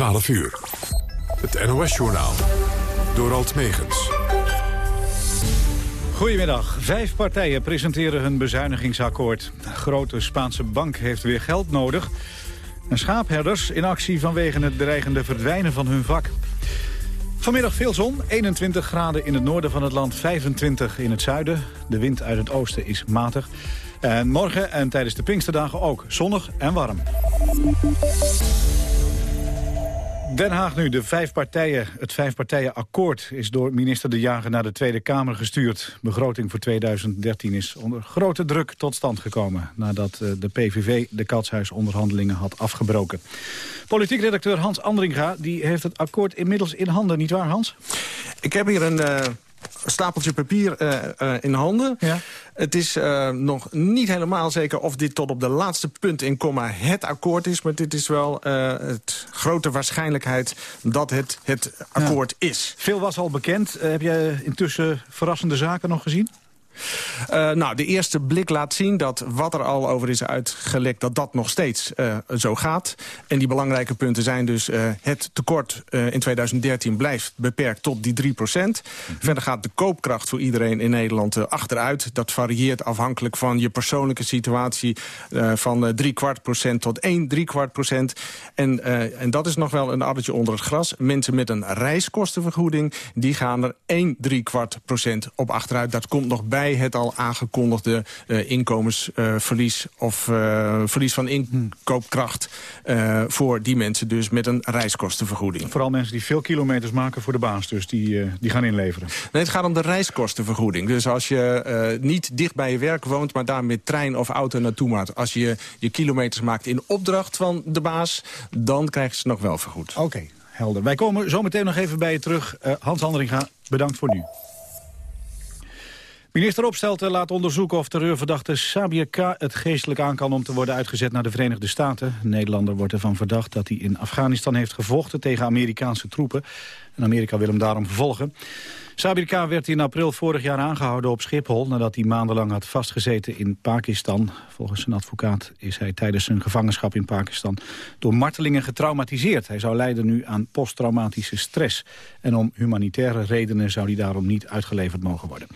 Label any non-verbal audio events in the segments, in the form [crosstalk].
12 uur. Het NOS-journaal. Door Alt Megens. Goedemiddag. Vijf partijen presenteren hun bezuinigingsakkoord. De grote Spaanse bank heeft weer geld nodig. En schaapherders in actie vanwege het dreigende verdwijnen van hun vak. Vanmiddag veel zon, 21 graden in het noorden van het land, 25 in het zuiden. De wind uit het oosten is matig. En morgen en tijdens de Pinksterdagen ook zonnig en warm. Den Haag nu, de vijf partijen. Het vijfpartijenakkoord is door minister De Jager naar de Tweede Kamer gestuurd. Begroting voor 2013 is onder grote druk tot stand gekomen... nadat eh, de PVV de katshuisonderhandelingen had afgebroken. Politiek redacteur Hans Andringa die heeft het akkoord inmiddels in handen, niet waar Hans? Ik heb hier een... Uh stapeltje papier uh, uh, in handen. Ja. Het is uh, nog niet helemaal zeker of dit tot op de laatste punt in komma het akkoord is. Maar dit is wel het grote waarschijnlijkheid dat het het akkoord ja. is. Veel was al bekend. heb je intussen verrassende zaken nog gezien? Uh, nou, de eerste blik laat zien dat wat er al over is uitgelekt... dat dat nog steeds uh, zo gaat. En die belangrijke punten zijn dus... Uh, het tekort in 2013 blijft beperkt tot die 3 procent. Mm -hmm. Verder gaat de koopkracht voor iedereen in Nederland achteruit. Dat varieert afhankelijk van je persoonlijke situatie... van 3 kwart procent tot 1 3 kwart procent. En, en dat is nog wel een addertje onder het gras. Mensen met een reiskostenvergoeding... die gaan er 1 3 kwart procent op achteruit. Dat komt nog bij het al aangekondigde uh, inkomensverlies... Of uh, verlies van inkoopkracht voor die mensen dus met een reiskostenvergoeding. Vooral mensen die veel kilometers maken voor de baas, dus die, die gaan inleveren. Nee, het gaat om de reiskostenvergoeding. Dus als je niet dicht bij je werk woont, maar daar met trein of auto naartoe maakt... als je je kilometers maakt in opdracht van de baas, dan krijg je ze nog wel vergoed. Oké. Okay, helder. Wij komen zo meteen nog even bij je terug. Hans Andringa, bedankt voor nu. Minister Opstelten laat onderzoeken of terreurverdachte Sabir K. het geestelijk aan kan om te worden uitgezet naar de Verenigde Staten. Een Nederlander wordt ervan verdacht dat hij in Afghanistan heeft gevochten tegen Amerikaanse troepen. En Amerika wil hem daarom vervolgen. Sabir K. werd in april vorig jaar aangehouden op Schiphol... nadat hij maandenlang had vastgezeten in Pakistan. Volgens zijn advocaat is hij tijdens zijn gevangenschap in Pakistan... door martelingen getraumatiseerd. Hij zou lijden nu aan posttraumatische stress. En om humanitaire redenen zou hij daarom niet uitgeleverd mogen worden.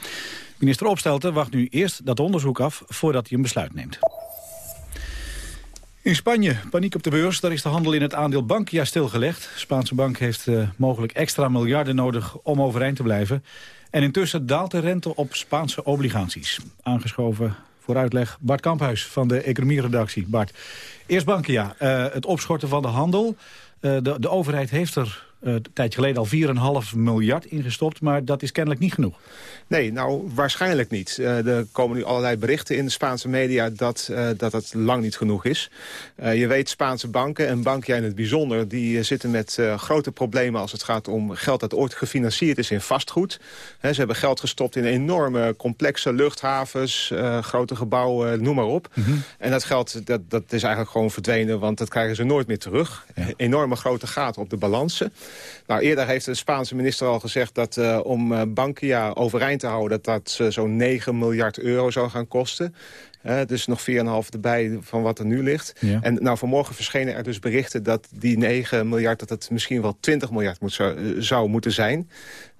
Minister Opstelten wacht nu eerst dat onderzoek af voordat hij een besluit neemt. In Spanje, paniek op de beurs. Daar is de handel in het aandeel Bankia stilgelegd. De Spaanse bank heeft uh, mogelijk extra miljarden nodig om overeind te blijven. En intussen daalt de rente op Spaanse obligaties. Aangeschoven voor uitleg Bart Kamphuis van de economieredactie. Bart, eerst Bankia. Uh, het opschorten van de handel. Uh, de, de overheid heeft er uh, een tijdje geleden al 4,5 miljard ingestopt. Maar dat is kennelijk niet genoeg. Nee, nou waarschijnlijk niet. Uh, er komen nu allerlei berichten in de Spaanse media dat, uh, dat het lang niet genoeg is. je weet, Spaanse banken en Bankia in het bijzonder... die zitten met grote problemen als het gaat om geld dat ooit gefinancierd is in vastgoed. He, ze hebben geld gestopt in enorme complexe luchthavens, grote gebouwen, noem maar op. Mm -hmm. En dat geld dat, dat is eigenlijk gewoon verdwenen, want dat krijgen ze nooit meer terug. Ja. Enorme grote gaten op de balansen. Nou, eerder heeft de Spaanse minister al gezegd dat uh, om uh, Bankia overeind te houden... dat dat uh, zo'n 9 miljard euro zou gaan kosten. Dus nog 4,5 erbij van wat er nu ligt. Ja. En nou, vanmorgen verschenen er dus berichten dat die 9 miljard... dat het misschien wel 20 miljard moet, zou, zou moeten zijn.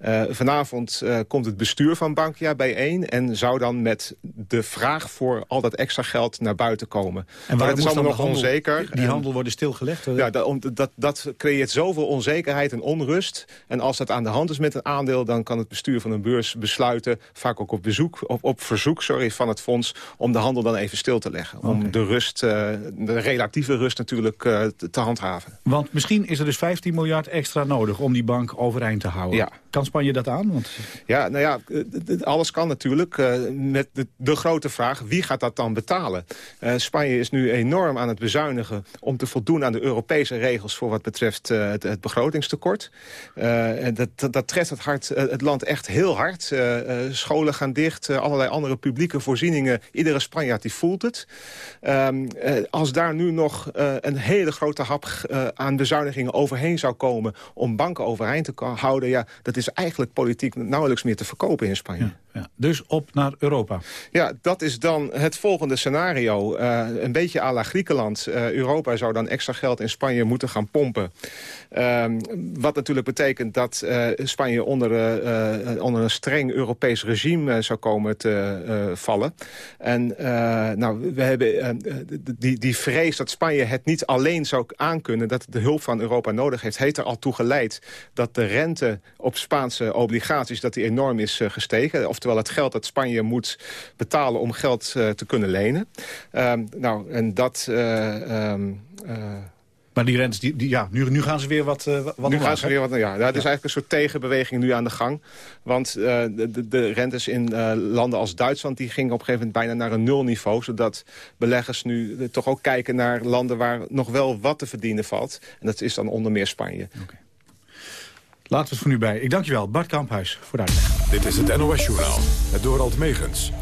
Uh, vanavond uh, komt het bestuur van Bankia bijeen... en zou dan met de vraag voor al dat extra geld naar buiten komen. En maar het is allemaal nog handel, onzeker. Die handel worden stilgelegd? Ja, dat, dat, dat creëert zoveel onzekerheid en onrust. En als dat aan de hand is met een aandeel... dan kan het bestuur van een beurs besluiten... vaak ook op, bezoek, op, op verzoek sorry, van het fonds... om de handel dan even stil te leggen. Okay. Om de rust, uh, de relatieve rust natuurlijk te, te handhaven. Want misschien is er dus 15 miljard extra nodig... om die bank overeind te houden. Ja. Kan Spanje dat aan? Want... Ja, nou ja, alles kan natuurlijk. Met de, de, grote vraag, wie gaat dat dan betalen? Spanje is nu enorm aan het bezuinigen... om te voldoen aan de Europese regels... voor wat betreft het, het, begrotingstekort. dat, dat, dat, treft het, hart, het land echt heel hard. scholen gaan dicht, allerlei andere publieke voorzieningen. Iedere Spanjaard die voelt het. Ehm, als daar nu nog een hele grote hap aan bezuinigingen overheen zou komen... om banken overeind te houden, ja, dat is eigenlijk politiek nauwelijks meer te verkopen in Spanje. Ja. Ja, dus op naar Europa. Ja, dat is dan het volgende scenario. Uh, een beetje à la Griekenland. Uh, Europa zou dan extra geld in Spanje moeten gaan pompen. Uh, wat natuurlijk betekent dat uh, Spanje onder, onder een streng Europees regime zou komen te vallen. En nou, we hebben die, die vrees dat Spanje het niet alleen zou aankunnen... dat het de hulp van Europa nodig heeft, heeft er al toe geleid... dat de rente op Spaanse obligaties dat die enorm is gestegen. Of Terwijl het geld dat Spanje moet betalen om geld uh, te kunnen lenen. Uh, nou, en dat... Uh, maar die rentes, die, die, ja, nu, nu gaan ze weer wat, uh, wat Nu gaan ze weer wat, ja. Dat is eigenlijk een soort tegenbeweging nu aan de gang. Want uh, de, de, rentes in uh, landen als Duitsland... die gingen op een gegeven moment bijna naar een nulniveau. Zodat beleggers nu toch ook kijken naar landen... waar nog wel wat te verdienen valt. En dat is dan onder meer Spanje. Okay. Laten we het voor nu bij. Ik dank je wel, Bart Kamphuis, voor de uitleg. Dit is het NOS-journaal, het Dorald Megens.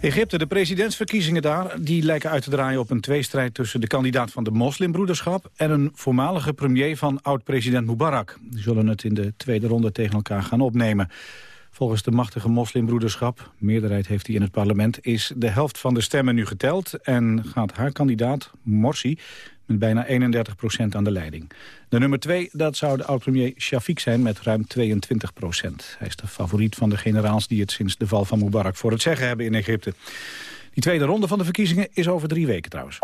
Egypte, de presidentsverkiezingen daar, die lijken uit te draaien op een tweestrijd tussen de kandidaat van de moslimbroederschap en een voormalige premier van oud-president Mubarak. Die zullen het in de tweede ronde tegen elkaar gaan opnemen. Volgens de machtige moslimbroederschap, meerderheid heeft hij in het parlement, is de helft van de stemmen nu geteld en gaat haar kandidaat, Morsi, met bijna 31 procent aan de leiding. De nummer twee, dat zou de oud-premier Shafiq zijn met ruim 22 procent. Hij is de favoriet van de generaals die het sinds de val van Mubarak voor het zeggen hebben in Egypte. Die tweede ronde van de verkiezingen is over drie weken trouwens.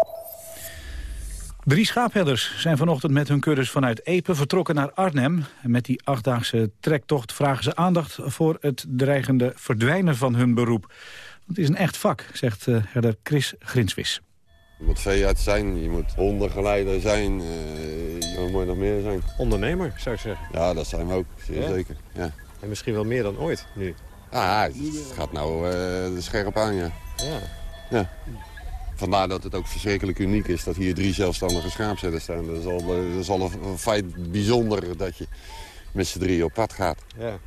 Drie schaapherders zijn vanochtend met hun kuddes vanuit Epe vertrokken naar Arnhem. En met die achtdaagse trektocht vragen ze aandacht voor het dreigende verdwijnen van hun beroep. Het is een echt vak, zegt eh, herder Chris Grinswis. Je moet veearts zijn, je moet hondengeleider zijn, uh, wat moet je nog meer zijn? Ondernemer, zou ik zeggen. Ja, dat zijn we ook, zeer zeker. Ja. En misschien wel meer dan ooit nu. Ah, het gaat nou uh, scherp aan, ja. ja. ja. Vandaar dat het ook verschrikkelijk uniek is dat hier drie zelfstandige schaapzetters staan. Dat is al, dat is al een, feit bijzonder dat je met z'n drie op pad gaat. Ja.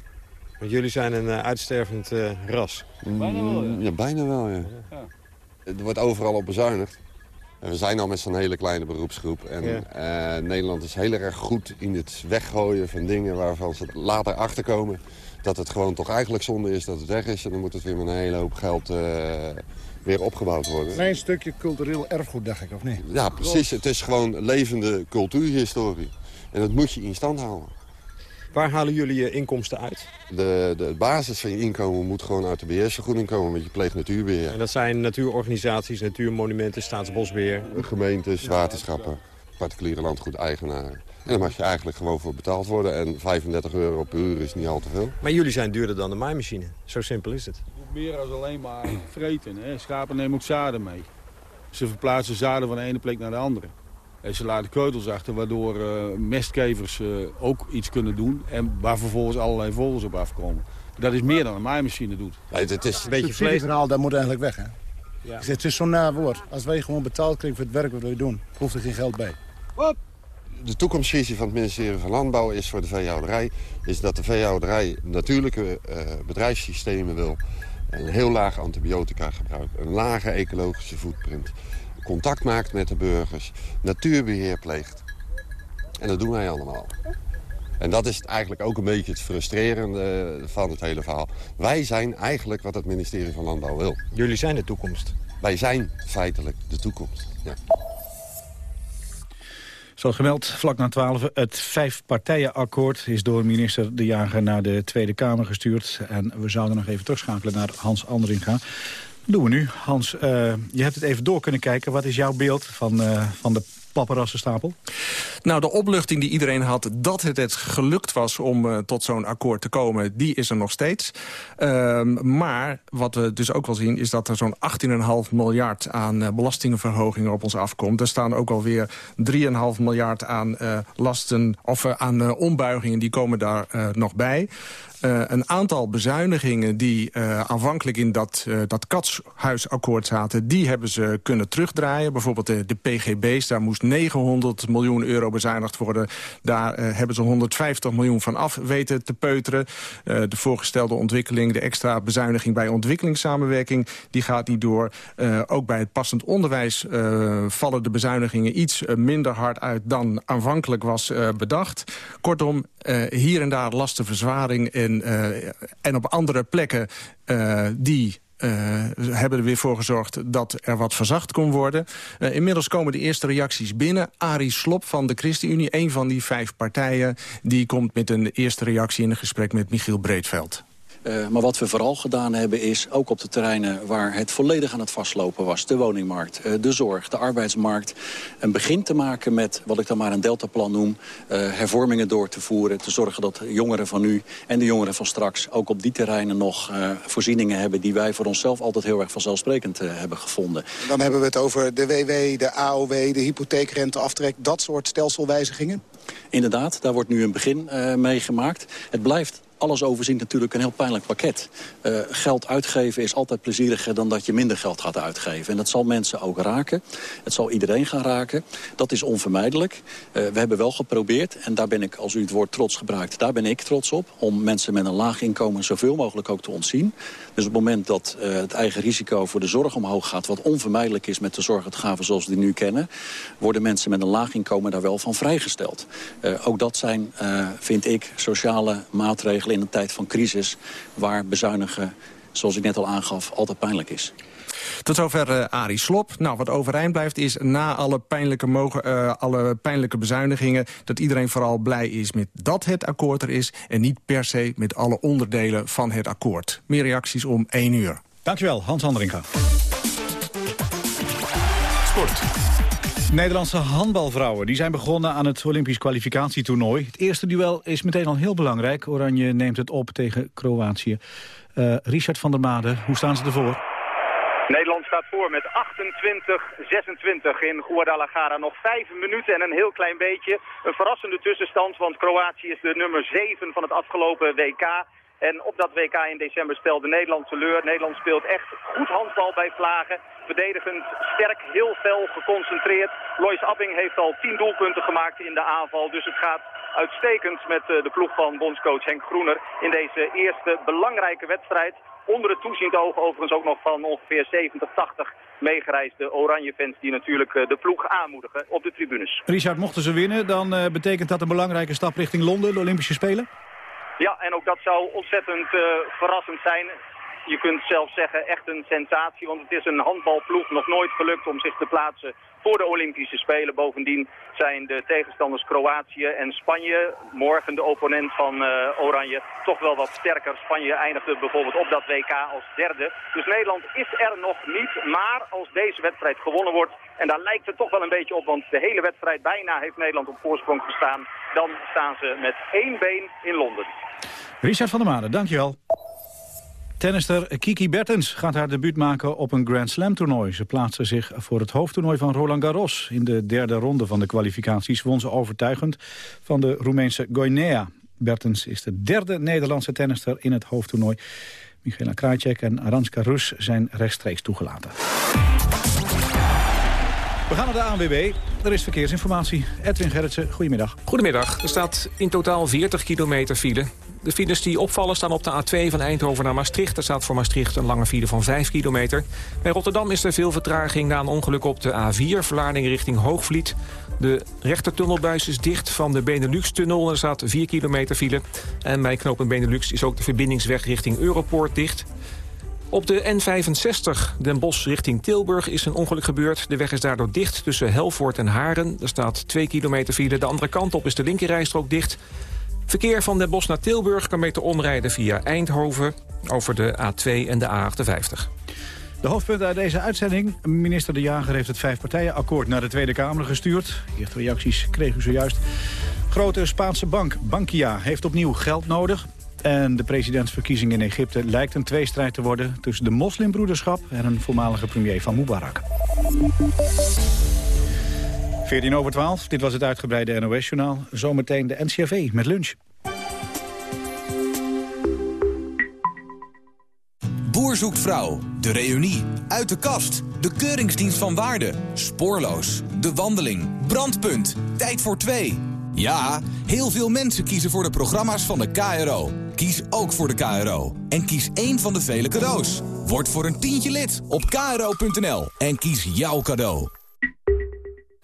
Want jullie zijn een uh, uitstervend ras. Bijna wel, ja. ja. bijna wel, ja. ja. Er wordt overal op bezuinigd. We zijn al met zo'n hele kleine beroepsgroep. En ja. uh, Nederland is heel erg goed in het weggooien van dingen waarvan ze later achterkomen. Dat het gewoon toch eigenlijk zonde is dat het weg is. En dan moet het weer met een hele hoop geld uh, weer opgebouwd worden. Klein stukje cultureel erfgoed, dacht ik, of niet? Ja, precies. Het is gewoon levende cultuurhistorie. En dat moet je in stand houden. Waar halen jullie je inkomsten uit? De, de basis van je inkomen moet gewoon uit de beheersvergoeding komen met je pleeg natuurbeheer. En dat zijn natuurorganisaties, natuurmonumenten, staatsbosbeheer? Gemeentes, waterschappen, particuliere landgoedeigenaren. En daar mag je eigenlijk gewoon voor betaald worden. En 35 euro per uur is niet al te veel. Maar jullie zijn duurder dan de maaimachine. Zo simpel is het. Meer als alleen maar [clears throat] vreten. Hè? Schapen nemen ook zaden mee. Ze verplaatsen zaden van de ene plek naar de andere. En ze laten keutels achter, waardoor uh, mestkevers uh, ook iets kunnen doen. En waar vervolgens allerlei vogels op afkomen. Dat is meer dan een maaimachine doet. Nee, het is een beetje vlees. verhaal, dat moet eigenlijk weg. Hè? Ja. Het is zo'n na woord. Als wij gewoon betaald krijgen voor het werk wat we doen, hoeft er geen geld bij. De toekomstvisie van het ministerie van Landbouw is voor de veehouderij... is dat de veehouderij natuurlijke uh, bedrijfssystemen wil. Een heel laag antibiotica gebruik. Een lage ecologische footprint contact maakt met de burgers, natuurbeheer pleegt. En dat doen wij allemaal. En dat is eigenlijk ook een beetje het frustrerende van het hele verhaal. Wij zijn eigenlijk wat het ministerie van Landbouw wil. Jullie zijn de toekomst. Wij zijn feitelijk de toekomst, ja. Zoals gemeld, vlak na 12, het vijfpartijenakkoord is door minister De Jager naar de Tweede Kamer gestuurd. En we zouden nog even terugschakelen naar Hans Andringa doen we nu. Hans, uh, je hebt het even door kunnen kijken. Wat is jouw beeld van, uh, van de paparassenstapel? Nou, de opluchting die iedereen had dat het het gelukt was om uh, tot zo'n akkoord te komen, die is er nog steeds. Uh, maar wat we dus ook wel zien is dat er zo'n 18,5 miljard aan belastingenverhogingen op ons afkomt. Er staan ook alweer 3,5 miljard aan lasten of aan ombuigingen, die komen daar nog bij. Uh, een aantal bezuinigingen die uh, aanvankelijk in dat, uh, dat katshuisakkoord zaten... die hebben ze kunnen terugdraaien. Bijvoorbeeld de, de PGB's, daar moest 900 miljoen euro bezuinigd worden. Daar hebben ze 150 miljoen van af weten te peuteren. de voorgestelde ontwikkeling, de extra bezuiniging bij ontwikkelingssamenwerking... die gaat niet door. ook bij het passend onderwijs vallen de bezuinigingen iets minder hard uit... dan aanvankelijk was bedacht. Kortom, hier en daar lastenverzwaring en, en op andere plekken die uh, hebben er weer voor gezorgd dat er wat verzacht kon worden. Inmiddels komen de eerste reacties binnen. Arie Slop van de ChristenUnie, een van die vijf partijen... die komt met een eerste reactie in een gesprek met Michiel Breedveld. Uh, maar wat we vooral gedaan hebben is, ook op de terreinen waar het volledig aan het vastlopen was... de woningmarkt, uh, de zorg, de arbeidsmarkt... een begin te maken met wat ik dan maar een deltaplan noem... Uh, hervormingen door te voeren, te zorgen dat jongeren van nu en de jongeren van straks... ook op die terreinen nog voorzieningen hebben... die wij voor onszelf altijd heel erg vanzelfsprekend hebben gevonden. Dan hebben we het over de WW, de AOW, de hypotheekrenteaftrek... dat soort stelselwijzigingen? Inderdaad, daar wordt nu een begin mee gemaakt. Het blijft alles overzien natuurlijk een heel pijnlijk pakket. Uh, geld uitgeven is altijd plezieriger dan dat je minder geld gaat uitgeven. En dat zal mensen ook raken. Het zal iedereen gaan raken. Dat is onvermijdelijk. Uh, we hebben wel geprobeerd, en daar ben ik, als u het woord trots gebruikt... daar ben ik trots op, om mensen met een laag inkomen zoveel mogelijk ook te ontzien. Dus op het moment dat uh, het eigen risico voor de zorg omhoog gaat... wat onvermijdelijk is met de zorguitgaven zoals we die nu kennen... worden mensen met een laag inkomen daar wel van vrijgesteld. ook dat zijn, vind ik, sociale maatregelen in een tijd van crisis... waar bezuinigen, zoals ik net al aangaf, altijd pijnlijk is. Tot zover uh, Arie Slop. Nou, wat overeind blijft is na alle pijnlijke, mogen, uh, alle pijnlijke bezuinigingen... dat iedereen vooral blij is met dat het akkoord er is... en niet per se met alle onderdelen van het akkoord. Meer reacties om 1 uur. Dankjewel, Hans Andringa. Sport. Nederlandse handbalvrouwen die zijn begonnen aan het Olympisch kwalificatietoernooi. Het eerste duel is meteen al heel belangrijk. Oranje neemt het op tegen Kroatië. Uh, Richard van der Made, hoe staan ze ervoor? Nederland staat voor met 28-26 in Guadalajara. Nog vijf minuten en een heel klein beetje. Een verrassende tussenstand, want Kroatië is de nummer 7 van het afgelopen WK. En op dat WK in december stelde Nederland teleur. Nederland speelt echt goed handbal bij Vlagen. Verdedigend sterk, heel fel, geconcentreerd. Lois Abbing heeft al tien doelpunten gemaakt in de aanval. Dus het gaat uitstekend met eh, de ploeg van bondscoach Henk Groener in deze eerste belangrijke wedstrijd. Onder het toeziend oog overigens ook nog van ongeveer 70, 80 meegereisde Oranje-fans die natuurlijk eh, de ploeg aanmoedigen op de tribunes. Richard, mochten ze winnen, dan uh, betekent dat een belangrijke stap richting Londen, de Olympische Spelen? Ja, en ook dat zou ontzettend uh, verrassend zijn. Je kunt zelf zeggen echt een sensatie, want het is een handbalploeg nog nooit gelukt om zich te plaatsen voor de Olympische Spelen. Bovendien zijn de tegenstanders Kroatië en Spanje, morgen de opponent van uh, Oranje, toch wel wat sterker. Spanje eindigde bijvoorbeeld op dat WK als derde. Dus Nederland is er nog niet, maar als deze wedstrijd gewonnen wordt, en daar lijkt het toch wel een beetje op, want de hele wedstrijd bijna heeft Nederland op voorsprong gestaan, dan staan ze met één been in Londen. Richard van der Maden, dankjewel. Tennister Kiki Bertens gaat haar debuut maken op een Grand Slam toernooi. Ze plaatste zich voor het hoofdtoernooi van Roland Garros. In de derde ronde van de kwalificaties won ze overtuigend van de Roemeense Goinea. Bertens is de derde Nederlandse tennister in het hoofdtoernooi. Michaela Krajcek en Aranska Rus zijn rechtstreeks toegelaten. We gaan naar de ANWB. Er is verkeersinformatie. Edwin Gerritsen, goedemiddag. Goedemiddag. Er staat in totaal 40 kilometer file. De files die opvallen staan op de A2 van Eindhoven naar Maastricht. Er staat voor Maastricht een lange file van 5 kilometer. Bij Rotterdam is er veel vertraging na een ongeluk op de A4... Vlaardingen richting Hoogvliet. De rechtertunnelbuis is dicht van de Benelux-tunnel. Er staat 4 kilometer file. En bij knooppunt Benelux is ook de verbindingsweg richting Europoort dicht. Op de N65 Den Bosch richting Tilburg is een ongeluk gebeurd. De weg is daardoor dicht tussen Helvoort en Haren. Er staat 2 kilometer file. De andere kant op is de linkerrijstrook dicht. Verkeer van Den Bosch naar Tilburg kan beter omrijden via Eindhoven... over de A2 en de A58. De hoofdpunten uit deze uitzending. Minister De Jager heeft het vijfpartijenakkoord naar de Tweede Kamer gestuurd. Eerste reacties kreeg u zojuist. Grote Spaanse bank, Bankia, heeft opnieuw geld nodig. En de presidentsverkiezing in Egypte lijkt een tweestrijd te worden... tussen de moslimbroederschap en een voormalige premier van Mubarak. 14 over 12, dit was het uitgebreide NOS-journaal. Zometeen de NCRV met lunch. Boer zoekt vrouw, de reunie, uit de kast, de keuringsdienst van waarde, spoorloos, de wandeling, brandpunt, tijd voor twee. Ja, heel veel mensen kiezen voor de programma's van de KRO. Kies ook voor de KRO. En kies één van de vele cadeaus. Word voor een tientje lid op kro.nl en kies jouw cadeau.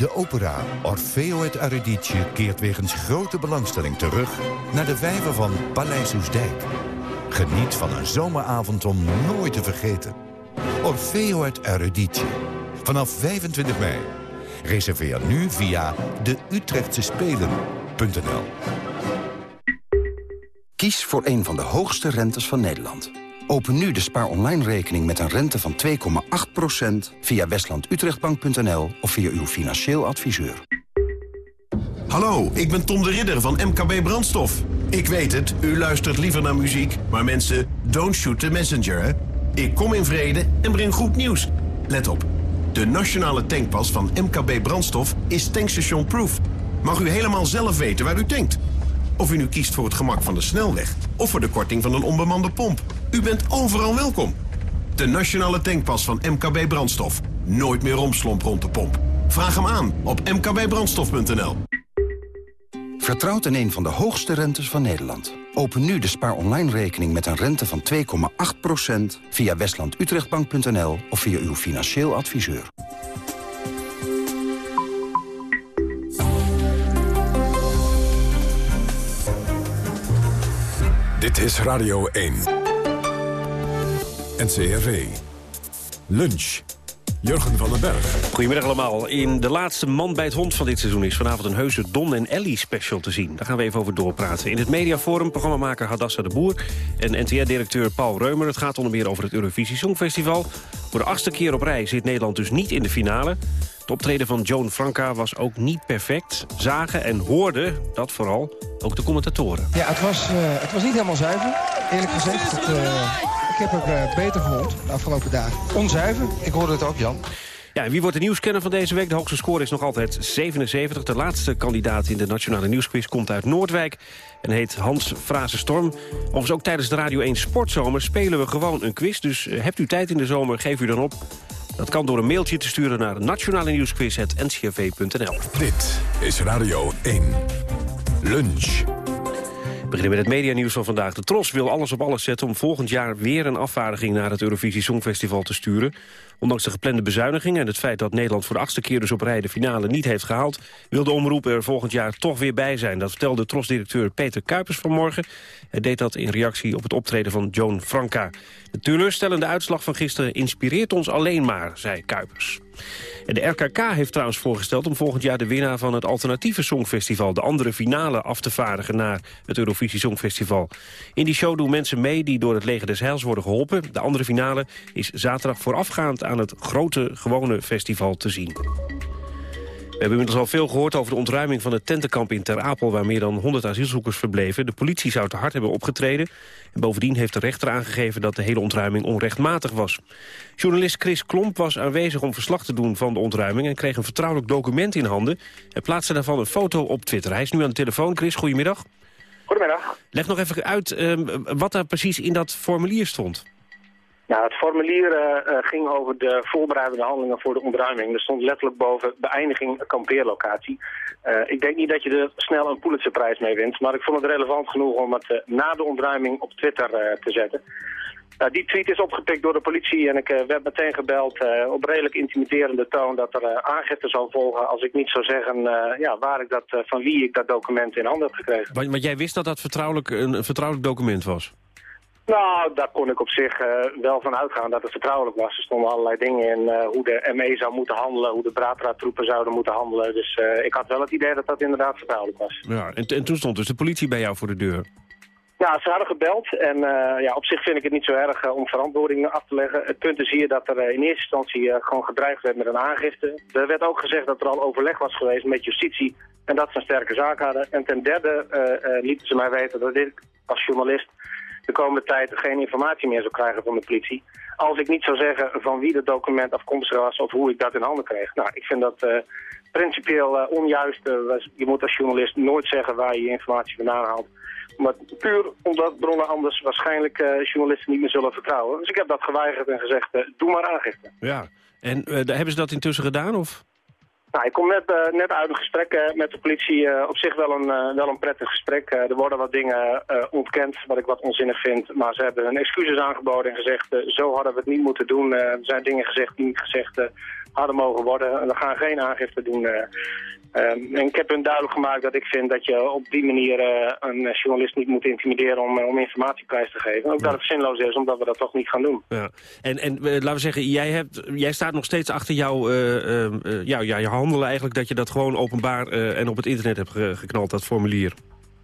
De opera Orfeo het Eurydice keert wegens grote belangstelling terug... naar de vijver van Paleis Oesdijk. Geniet van een zomeravond om nooit te vergeten. Orfeo het Eurydice. Vanaf 25 mei. Reserveer nu via de Utrechtse Spelen.nl. Kies voor een van de hoogste rentes van Nederland. Open nu de Spaar Online rekening met een rente van 2,8% via westlandutrechtbank.nl of via uw financieel adviseur. Hallo, ik ben Tom de Ridder van MKB Brandstof. Ik weet het, u luistert liever naar muziek, maar mensen, don't shoot the messenger, hè? Ik kom in vrede en breng goed nieuws. Let op, de nationale tankpas van MKB Brandstof is tankstation proof. Mag u helemaal zelf weten waar u tankt. Of u nu kiest voor het gemak van de snelweg of voor de korting van een onbemande pomp. U bent overal welkom. De nationale tankpas van MKB Brandstof. Nooit meer romslomp rond de pomp. Vraag hem aan op mkbbrandstof.nl. Vertrouwt in een van de hoogste rentes van Nederland. Open nu de Spaar Online rekening met een rente van 2,8% via westlandutrechtbank.nl of via uw financieel adviseur. Dit is Radio 1. NCRV. Lunch. Jurgen van den Berg. Goedemiddag allemaal. In de laatste Man bij het Hond van dit seizoen... is vanavond een heuse Don en Ellie special te zien. Daar gaan we even over doorpraten. In het Mediaforum programmamaker Hadassa de Boer... en NTR-directeur Paul Reumer. Het gaat onder meer over het Eurovisie Songfestival. Voor de achtste keer op rij zit Nederland dus niet in de finale. Het optreden van Joan Franca was ook niet perfect. Zagen en hoorden, dat vooral, ook de commentatoren. Ja, het was, uh, het was niet helemaal zuiver, eerlijk gezegd. Het, uh, ik heb het uh, beter gehoord de afgelopen dagen. Onzuiver, ik hoorde het ook, Jan. Ja, en wie wordt de nieuwskenner van deze week? De hoogste score is nog altijd 77. De laatste kandidaat in de Nationale Nieuwsquiz komt uit Noordwijk... en heet Hans Storm. Overigens ook tijdens de Radio 1 Sportzomer spelen we gewoon een quiz. Dus hebt u tijd in de zomer, geef u dan op. Dat kan door een mailtje te sturen naar nationale nieuwsquiz.ncrv.nl. Dit is Radio 1. Lunch. We beginnen met het medianieuws van vandaag. De Tros wil alles op alles zetten om volgend jaar weer een afvaardiging naar het Eurovisie Songfestival te sturen. Ondanks de geplande bezuinigingen en het feit dat Nederland voor de achtste keer dus op rij de finale niet heeft gehaald, wil de omroep er volgend jaar toch weer bij zijn. Dat vertelde Tros-directeur Peter Kuipers vanmorgen. Hij deed dat in reactie op het optreden van Joan Franca. De teleurstellende uitslag van gisteren inspireert ons alleen maar, zei Kuipers. En de RKK heeft trouwens voorgesteld om volgend jaar de winnaar van het alternatieve songfestival, de andere finale, af te vaardigen naar het Eurovisie Songfestival. In die show doen mensen mee die door het leger des Heils worden geholpen. De andere finale is zaterdag voorafgaand aan het grote gewone festival te zien. We hebben inmiddels al veel gehoord over de ontruiming van het tentenkamp in Ter Apel... waar meer dan 100 asielzoekers verbleven. De politie zou te hard hebben opgetreden. En bovendien heeft de rechter aangegeven dat de hele ontruiming onrechtmatig was. Journalist Chris Klomp was aanwezig om verslag te doen van de ontruiming... en kreeg een vertrouwelijk document in handen. en plaatste daarvan een foto op Twitter. Hij is nu aan de telefoon. Chris, goedemiddag. Goedemiddag. Leg nog even uit uh, wat daar precies in dat formulier stond. Nou, het formulier uh, ging over de voorbereidende handelingen voor de ontruiming. Er stond letterlijk boven beëindiging kampeerlocatie. Uh, ik denk niet dat je er snel een Pulitzerprijs mee wint, maar ik vond het relevant genoeg om het na de ontruiming op Twitter te zetten. die tweet is opgepikt door de politie en ik werd meteen gebeld op redelijk intimiderende toon dat er aangifte zal volgen als ik niet zou zeggen ja, waar ik dat, van wie ik dat document in handen heb gekregen. Want, want jij wist dat dat vertrouwelijk, een vertrouwelijk document was? Nou, daar kon ik op zich uh, wel van uitgaan dat het vertrouwelijk was. Er stonden allerlei dingen in uh, hoe de ME zou moeten handelen, hoe de Bratra-troepen zouden moeten handelen. Dus uh, ik had wel het idee dat dat inderdaad vertrouwelijk was. Ja, en, en toen stond dus de politie bij jou voor de deur? Ja, ze hadden gebeld en ja, op zich vind ik het niet zo erg om verantwoording af te leggen. Het punt is hier dat er in eerste instantie gewoon gedreigd werd met een aangifte. Er werd ook gezegd dat er al overleg was geweest met justitie en dat ze een sterke zaak hadden. En ten derde lieten ze mij weten dat ik als journalist de komende tijd geen informatie meer zou krijgen van de politie. Als ik niet zou zeggen van wie het document afkomstig was of hoe ik dat in handen kreeg. Nou, ik vind dat uh, principieel uh, onjuist. Uh, je moet als journalist nooit zeggen waar je je informatie vandaan haalt. Maar puur omdat bronnen anders waarschijnlijk eh, journalisten niet meer zullen vertrouwen. Dus ik heb dat geweigerd en gezegd, eh, doe maar aangifte. Ja. En eh, hebben ze dat intussen gedaan? Of? Nou, ik kom net, eh, net uit een gesprek eh, met de politie. eh, op zich wel een, wel een prettig gesprek. Er worden wat dingen ontkend, wat ik wat onzinnig vind. Maar ze hebben hun excuses aangeboden en gezegd... zo hadden we het niet moeten doen. Er zijn dingen gezegd die niet gezegd hadden mogen worden. En we gaan geen aangifte doen. eh. Ehm, en ik heb hun duidelijk gemaakt dat ik vind dat je op die manier eh, een journalist niet moet intimideren om, eh, om informatie prijs te geven. Ook dat het zinloos is, omdat we dat toch niet gaan doen. Ja. En, en laten we zeggen, jij, hebt, jij staat nog steeds achter jouw eh, eh, eh, ja, je handelen eigenlijk... dat je dat gewoon openbaar en op het internet hebt ge- geknald, dat formulier.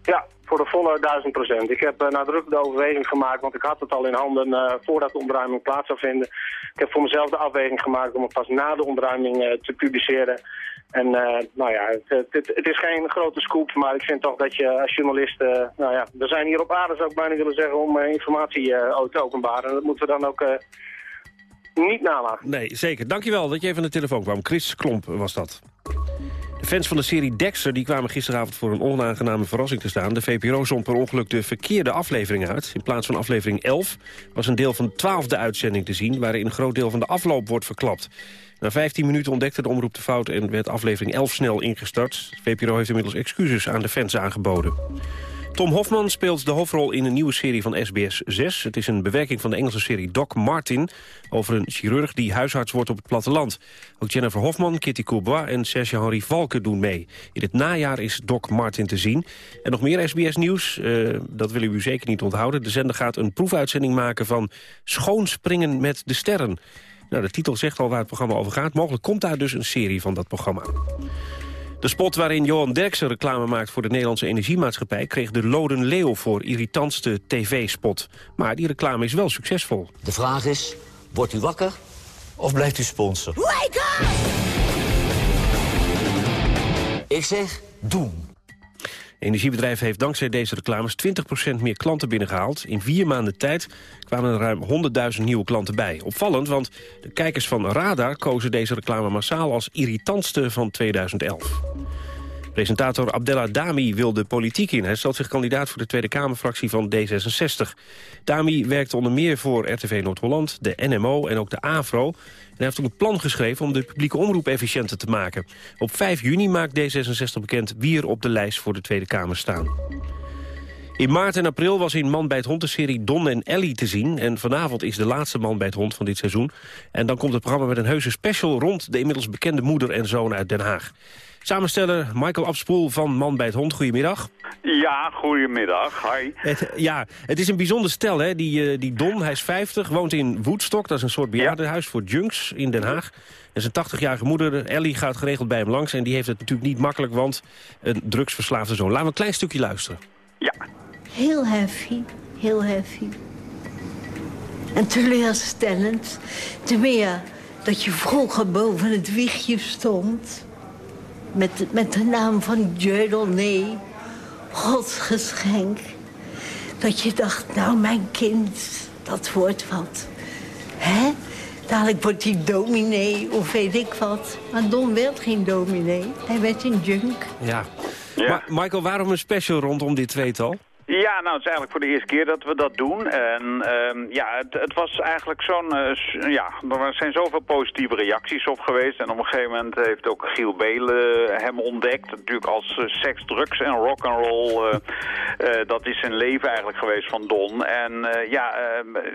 Ja, voor de volle duizend procent. Ik heb uh, nadrukkelijk de overweging gemaakt, want ik had het al in handen eh, voordat de ontruiming plaats zou vinden. Ik heb voor mezelf de afweging gemaakt om het pas na de ontruiming eh, te publiceren. En nou ja, het, het, is geen grote scoop, maar ik vind toch dat je als journalist, nou ja, we zijn hier op aarde zou ik bijna willen zeggen om informatie te openbaren. En dat moeten we dan ook niet nalaten. Nee, zeker. Dankjewel dat je even aan de telefoon kwam. Chris Klomp was dat. Fans van de serie Dexter die kwamen gisteravond voor een onaangename verrassing te staan. De VPRO zond per ongeluk de verkeerde aflevering uit. In plaats van aflevering 11 was een deel van de twaalfde uitzending te zien... waarin een groot deel van de afloop wordt verklapt. Na 15 minuten ontdekte de omroep de fout en werd aflevering 11 snel ingestart. De VPRO heeft inmiddels excuses aan de fans aangeboden. Tom Hofman speelt de hoofdrol in een nieuwe serie van SBS 6. Het is een bewerking van de Engelse serie Doc Martin... over een chirurg die huisarts wordt op het platteland. Ook Jennifer Hofman, Kitty Courbois en Serge-Henri Valken doen mee. In het najaar is Doc Martin te zien. En nog meer SBS-nieuws, uh, dat willen u zeker niet onthouden. De zender gaat een proefuitzending maken van Schoonspringen met de Sterren. Nou, de titel zegt al waar het programma over gaat. Mogelijk komt daar dus een serie van dat programma. De spot waarin Johan Derksen reclame maakt voor de Nederlandse Energiemaatschappij... kreeg de Loden Leeuw voor irritantste tv-spot. Maar die reclame is wel succesvol. De vraag is, wordt u wakker of blijft u sponsor? Wake up! Ik zeg, doen. Energiebedrijf heeft dankzij deze reclames 20% meer klanten binnengehaald. In vier maanden tijd kwamen er ruim 100.000 nieuwe klanten bij. Opvallend, want de kijkers van Radar kozen deze reclame massaal als irritantste van 2011. Presentator Abdella Dami wil de politiek in. Hij stelt zich kandidaat voor de Tweede Kamerfractie van D66. Dami werkt onder meer voor RTV Noord-Holland, de NMO en ook de AVRO. En hij heeft ook een plan geschreven om de publieke omroep efficiënter te maken. Op 5 juni maakt D66 bekend wie er op de lijst voor de Tweede Kamer staan. In maart en april was in Man bij het Hond de serie Don en Ellie te zien. En vanavond is de laatste Man bij het Hond van dit seizoen. En dan komt het programma met een heuse special rond de inmiddels bekende moeder en zoon uit Den Haag. Samensteller Michael Abspoel van Man bij het Hond. Goedemiddag. Ja, goedemiddag. Hi. Het, ja, het is een bijzonder stel, hè? Die, die Don, hij is 50, woont in Woodstock. Dat is een soort bejaardenhuis ja. voor junks in Den Haag. En zijn 80-jarige moeder, Ellie, gaat geregeld bij hem langs. En die heeft het natuurlijk niet makkelijk, want een drugsverslaafde zoon. Laten we een klein stukje luisteren. Ja. Heel heavy, heel heavy. En teleurstellend. Te meer dat je vroeger boven het wiegje stond... Met, met de naam van Jeudelnee, Gods geschenk. Dat je dacht, nou mijn kind, dat wordt wat. Hè? Dadelijk wordt hij dominee of weet ik wat. Maar Don werd geen dominee, hij werd een junk. Ja. ja. Maar Michael, waarom een special rondom dit tweetal? Ja, nou, het is eigenlijk voor de eerste keer dat we dat doen. En um, ja, het, het, was eigenlijk zo'n... Uh, ja, er zijn zoveel positieve reacties op geweest. En op een gegeven moment heeft ook Giel Belen hem ontdekt. Natuurlijk als uh, seks, drugs en rock'n'roll. [laughs] Dat is zijn leven eigenlijk geweest van Don. En ja,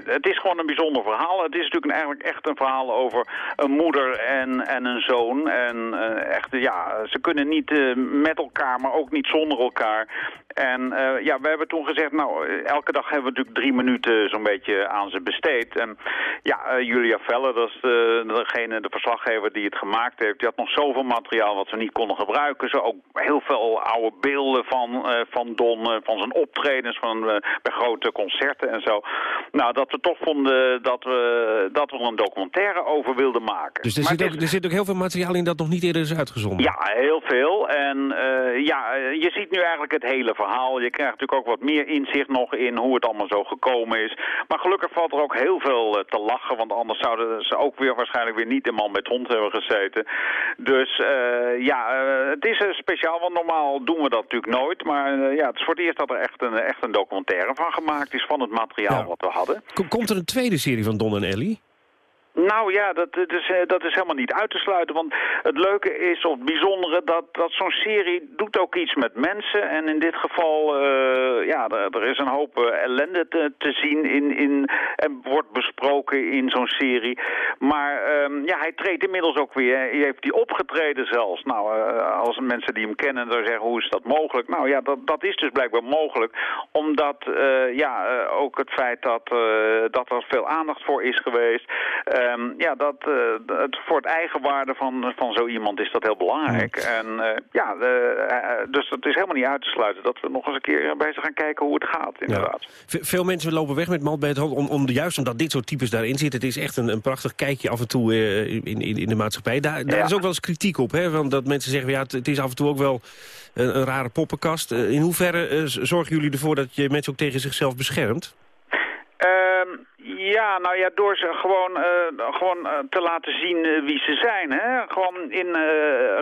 het is gewoon een bijzonder verhaal. Het is natuurlijk eigenlijk echt een verhaal over een moeder en, en een zoon. En echt, ja, ze kunnen niet met elkaar, maar ook niet zonder elkaar. En ja, we hebben toen gezegd, nou, elke dag hebben we natuurlijk drie minuten zo'n beetje aan ze besteed. En ja, uh, Julia Velle, dat is de, degene, de verslaggever die het gemaakt heeft, die had nog zoveel materiaal wat we niet konden gebruiken. Zo ook heel veel oude beelden van, uh, van Don, van zijn optredens, van, bij grote concerten en zo. Nou, dat we toch vonden dat we, dat we er een documentaire over wilden maken. Dus er zit, ook, er zit ook heel veel materiaal in dat nog niet eerder is uitgezonden? Ja, heel veel. En ja, je ziet nu eigenlijk het hele verhaal. Je krijgt natuurlijk ook wat meer inzicht nog in hoe het allemaal zo gekomen is. Maar gelukkig valt er ook heel veel te lachen, want anders zouden ze ook weer waarschijnlijk weer niet in man met hond hebben gezeten. Dus ja, het is speciaal, want normaal doen we dat natuurlijk nooit. Maar ja, het is voor het eerst dat er echt een, echt een documentaire van gemaakt is van het materiaal wat we hadden. Komt er een tweede serie van Don en Ellie? Nou ja, dat, is, eh, dat is helemaal niet uit te sluiten. Want het leuke is, of het bijzondere, dat, dat zo'n serie doet ook iets met mensen. En in dit geval, uh, ja, er, is een hoop uh, ellende te, zien in, in, en wordt besproken in zo'n serie. Maar um, ja, hij treedt inmiddels ook weer. Hij heeft die opgetreden zelfs. Nou, als mensen die hem kennen dan zeggen, hoe is dat mogelijk? Nou ja, dat, dat is dus blijkbaar mogelijk. Omdat, ja, ook het feit dat, dat er veel aandacht voor is geweest... Um, ja, dat, uh, het, voor het eigenwaarde van, van zo iemand is dat heel belangrijk. En uh, ja, uh, dus het is helemaal niet uit te sluiten dat we nog eens een keer bij ze gaan kijken hoe het gaat, inderdaad. Ja. Veel mensen lopen weg met mand om, om, juist omdat dit soort types daarin zitten. Het is echt een, een prachtig kijkje af en toe in, in, in de maatschappij. Daar, daar ja. is ook wel eens kritiek op, hè? Want dat mensen zeggen, ja, het, het is af en toe ook wel een, een rare poppenkast. in hoeverre zorgen jullie ervoor dat je mensen ook tegen zichzelf beschermt? Um, ja, nou ja, door ze gewoon, uh, gewoon uh, te laten zien uh, wie ze zijn. Hè? Gewoon in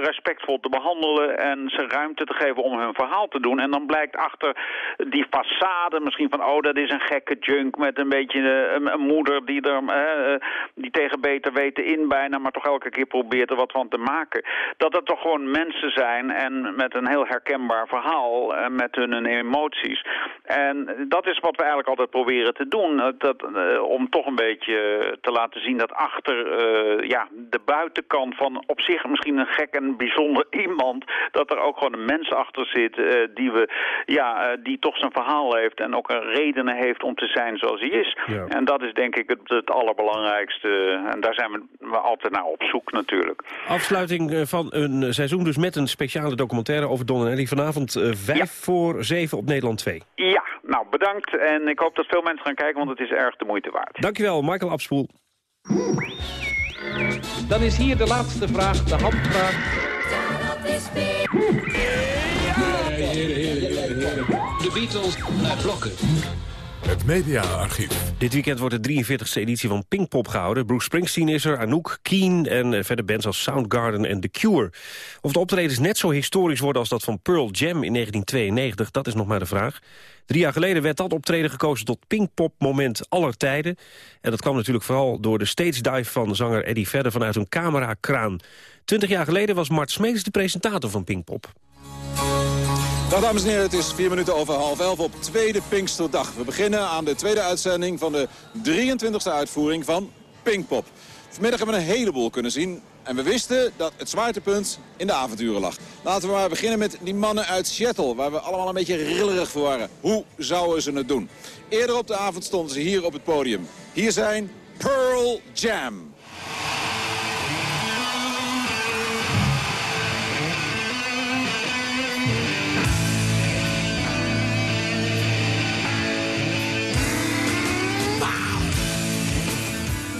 respectvol te behandelen en ze ruimte te geven om hun verhaal te doen. En dan blijkt achter die façade misschien van... oh, dat is een gekke junk met een beetje een, moeder die, er, die tegen beter weten in bijna... maar toch elke keer probeert er wat van te maken. Dat het toch gewoon mensen zijn en met een heel herkenbaar verhaal... met hun emoties. En dat is wat we eigenlijk altijd proberen te doen. Dat uh, om toch een beetje te laten zien dat achter uh, ja, de buitenkant van op zich misschien een gek en bijzonder [laughs] iemand, dat er ook gewoon een mens achter zit uh, die, we, ja, die toch zijn verhaal heeft en ook een redenen heeft om te zijn zoals hij is. Ja. En dat is denk ik het, het allerbelangrijkste. En daar zijn we altijd naar op zoek natuurlijk. Afsluiting van een seizoen dus met een speciale documentaire over Don en Ellie. Vanavond vijf ja. voor zeven op Nederland 2. Ja, nou bedankt. En ik hoop dat veel mensen gaan kijken, want het is erg de moeite waard. Dankjewel, Michael Abspoel. Dan is hier de laatste vraag, de handvraag. De Beatles naar blokken. Het mediaarchief. Dit weekend wordt de 43e editie van Pinkpop gehouden. Bruce Springsteen is er, Anouk, Keen en verder bands als Soundgarden en The Cure. Of de optredens net zo historisch worden als dat van Pearl Jam in 1992, dat is nog maar de vraag. Drie jaar geleden werd dat optreden gekozen tot Pinkpop-moment aller tijden. En dat kwam natuurlijk vooral door de stage dive van zanger Eddie Vedder vanuit een camerakraan. Twintig jaar geleden was Mart Smeets de presentator van Pinkpop. Dag dames en heren, het is vier minuten over half elf op tweede Pinksterdag. We beginnen aan de tweede uitzending van de 23e uitvoering van Pinkpop. Vanmiddag hebben we een heleboel kunnen zien. En we wisten dat het zwaartepunt in de avonturen lag. Laten we maar beginnen met die mannen uit Seattle... waar we allemaal een beetje rillerig voor waren. Hoe zouden ze het doen? Eerder op de avond stonden ze hier op het podium. Hier zijn Pearl Jam.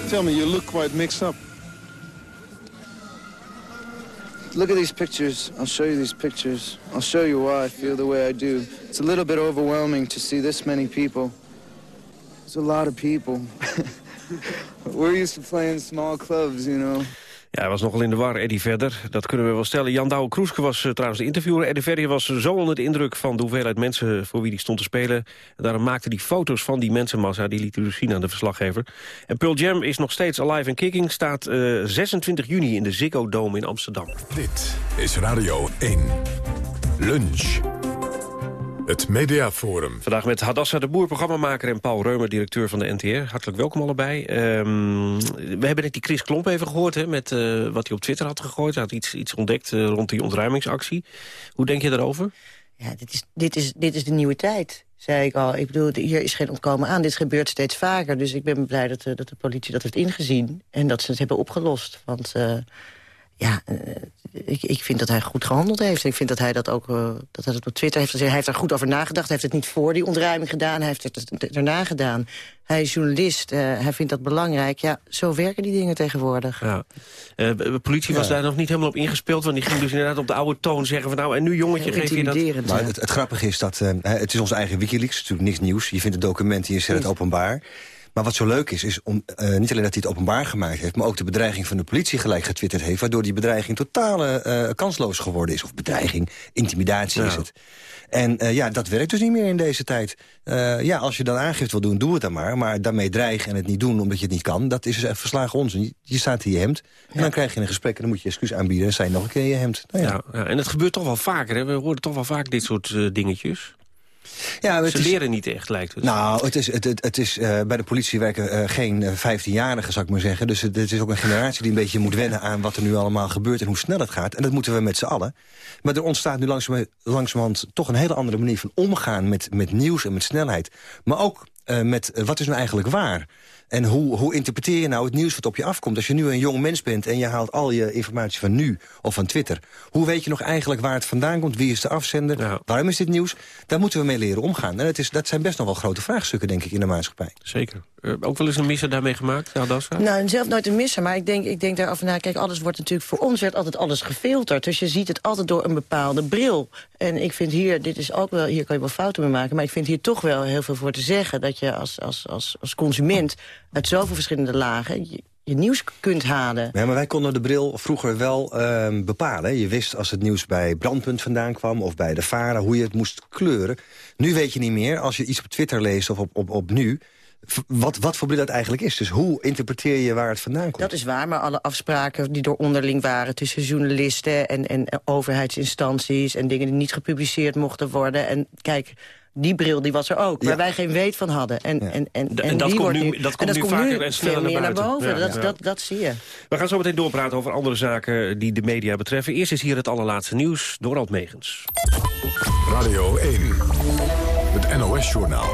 Tell me, you look quite mixed up. Look at these pictures. I'll show you these pictures. I'll show you why I feel the way I do. It's a little bit overwhelming to see this many people. It's a lot of people. [laughs] We're used to playing small clubs, you know. Ja, hij was nogal in de war, Eddie Verder. Dat kunnen we wel stellen. Jan Douwe Kroeske was uh, trouwens de interviewer. Eddie Verder was zo onder de indruk van de hoeveelheid mensen voor wie hij stond te spelen. En daarom maakte hij foto's van die mensenmassa. Die liet hij dus zien aan de verslaggever. En Pearl Jam is nog steeds alive and kicking. Staat uh, 26 juni in de Ziggo Dome in Amsterdam. Dit is Radio 1. Lunch. Het Mediaforum. Vandaag met Hadassa de Boer, programmamaker... en Paul Reumer, directeur van de NTR. Hartelijk welkom allebei. Um, we hebben net die Chris Klomp even gehoord... Hè, met uh, wat hij op Twitter had gegooid. Hij had iets, iets ontdekt uh, rond die ontruimingsactie. Hoe denk je daarover? Ja, dit is, dit is, dit is de nieuwe tijd, zei ik al. Ik bedoel, hier is geen ontkomen aan. Dit gebeurt steeds vaker. Dus ik ben blij dat de, dat de politie dat heeft ingezien... en dat ze het hebben opgelost. Want... Uh, ja, ik, ik vind dat hij goed gehandeld heeft. Ik vind dat hij dat ook uh, dat hij dat op Twitter heeft gezegd. Hij heeft er goed over nagedacht. Hij heeft het niet voor die ontruiming gedaan. Hij heeft het erna gedaan. Hij is journalist. Uh, hij vindt dat belangrijk. Ja, zo werken die dingen tegenwoordig. Ja. Uh, de politie was daar nog niet helemaal op ingespeeld. Want die ging dus inderdaad op de oude toon zeggen van... nou, en nu jongetje, geef je dat... Maar het, het grappige is dat... het is onze eigen Wikileaks, natuurlijk niks nieuws. Je vindt de documenten, je zet het openbaar. Maar wat zo leuk is, is om, uh, niet alleen dat hij het openbaar gemaakt heeft... maar ook de bedreiging van de politie gelijk getwitterd heeft... waardoor die bedreiging totaal uh, kansloos geworden is. Of bedreiging, intimidatie ja. is het. En uh, ja, dat werkt dus niet meer in deze tijd. Ja, als je dan aangifte wil doen, doe het dan maar. Maar daarmee dreigen en het niet doen omdat je het niet kan... dat is dus echt verslagen onzin. Je staat in je hemd en ja. dan krijg je een gesprek... en dan moet je excuus aanbieden en zijn nog een keer in je hemd. Nou ja. Ja, en het gebeurt toch wel vaker, hè? We horen toch wel vaak dit soort dingetjes. Ja, Ze is, leren niet echt, lijkt het. Nou, het is, het, het, het is, uh, bij de politie werken uh, geen uh, 15-jarigen, zou ik maar zeggen. Dus het, het, is ook een generatie die een beetje moet wennen aan wat er nu allemaal gebeurt... en hoe snel het gaat. En dat moeten we met z'n allen. Maar er ontstaat nu langzaam, langzamerhand toch een hele andere manier van omgaan... met, met nieuws en met snelheid. Maar ook met wat is nou eigenlijk waar... En hoe, hoe interpreteer je nou het nieuws wat op je afkomt? Als je nu een jong mens bent en je haalt al je informatie van nu of van Twitter... hoe weet je nog eigenlijk waar het vandaan komt? Wie is de afzender? Ja. Waarom is dit nieuws? Daar moeten we mee leren omgaan. En het is, dat zijn best nog wel grote vraagstukken, denk ik, in de maatschappij. Zeker. Uh, ook wel eens een misser daarmee gemaakt, Aldassa? Nou, zelf nooit een misser, maar ik denk, ik denk daarover na... kijk, alles wordt natuurlijk voor ons werd altijd alles gefilterd. Dus je ziet het altijd door een bepaalde bril. En ik vind hier, dit is ook wel, hier kan je wel fouten mee maken... maar ik vind hier toch wel heel veel voor te zeggen... dat je als, als, als, als consument uit zoveel verschillende lagen... Je, je nieuws kunt halen. Ja, maar wij konden de bril vroeger wel uh, bepalen. Je wist als het nieuws bij Brandpunt vandaan kwam... of bij de Vara, hoe je het moest kleuren. Nu weet je niet meer, als je iets op Twitter leest of op, op, op Nu... Wat, wat voor bril dat eigenlijk is. Dus hoe interpreteer je waar het vandaan komt? Dat is waar, maar alle afspraken die door onderling waren... tussen journalisten en, en overheidsinstanties... en dingen die niet gepubliceerd mochten worden. En kijk, die bril die was er ook, waar ja. wij geen weet van hadden. En, ja. en, en, en, en, dat die komt nu, dat komt nu vaker en sneller veel meer naar, naar boven. Ja, dat, dat, dat zie je. We gaan zo meteen doorpraten over andere zaken die de media betreffen. Eerst is hier het allerlaatste nieuws, Dorald Megens. Radio 1, het NOS-journaal.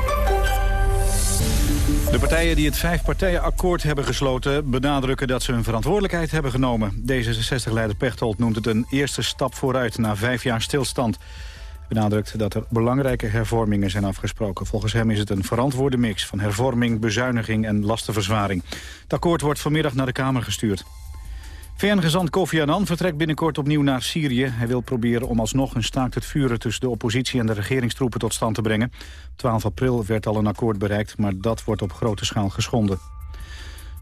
De partijen die het vijfpartijenakkoord hebben gesloten... benadrukken dat ze hun verantwoordelijkheid hebben genomen. D66-leider Pechtold noemt het een eerste stap vooruit... na vijf jaar stilstand. Benadrukt dat er belangrijke hervormingen zijn afgesproken. Volgens hem is het een verantwoorde mix van hervorming, bezuiniging en lastenverzwaring. Het akkoord wordt vanmiddag naar de Kamer gestuurd. VN-gezant Kofi Annan vertrekt binnenkort opnieuw naar Syrië. Hij wil proberen om alsnog een staakt het vuren tussen de oppositie en de regeringstroepen tot stand te brengen. Op 12 april werd al een akkoord bereikt, maar dat wordt op grote schaal geschonden.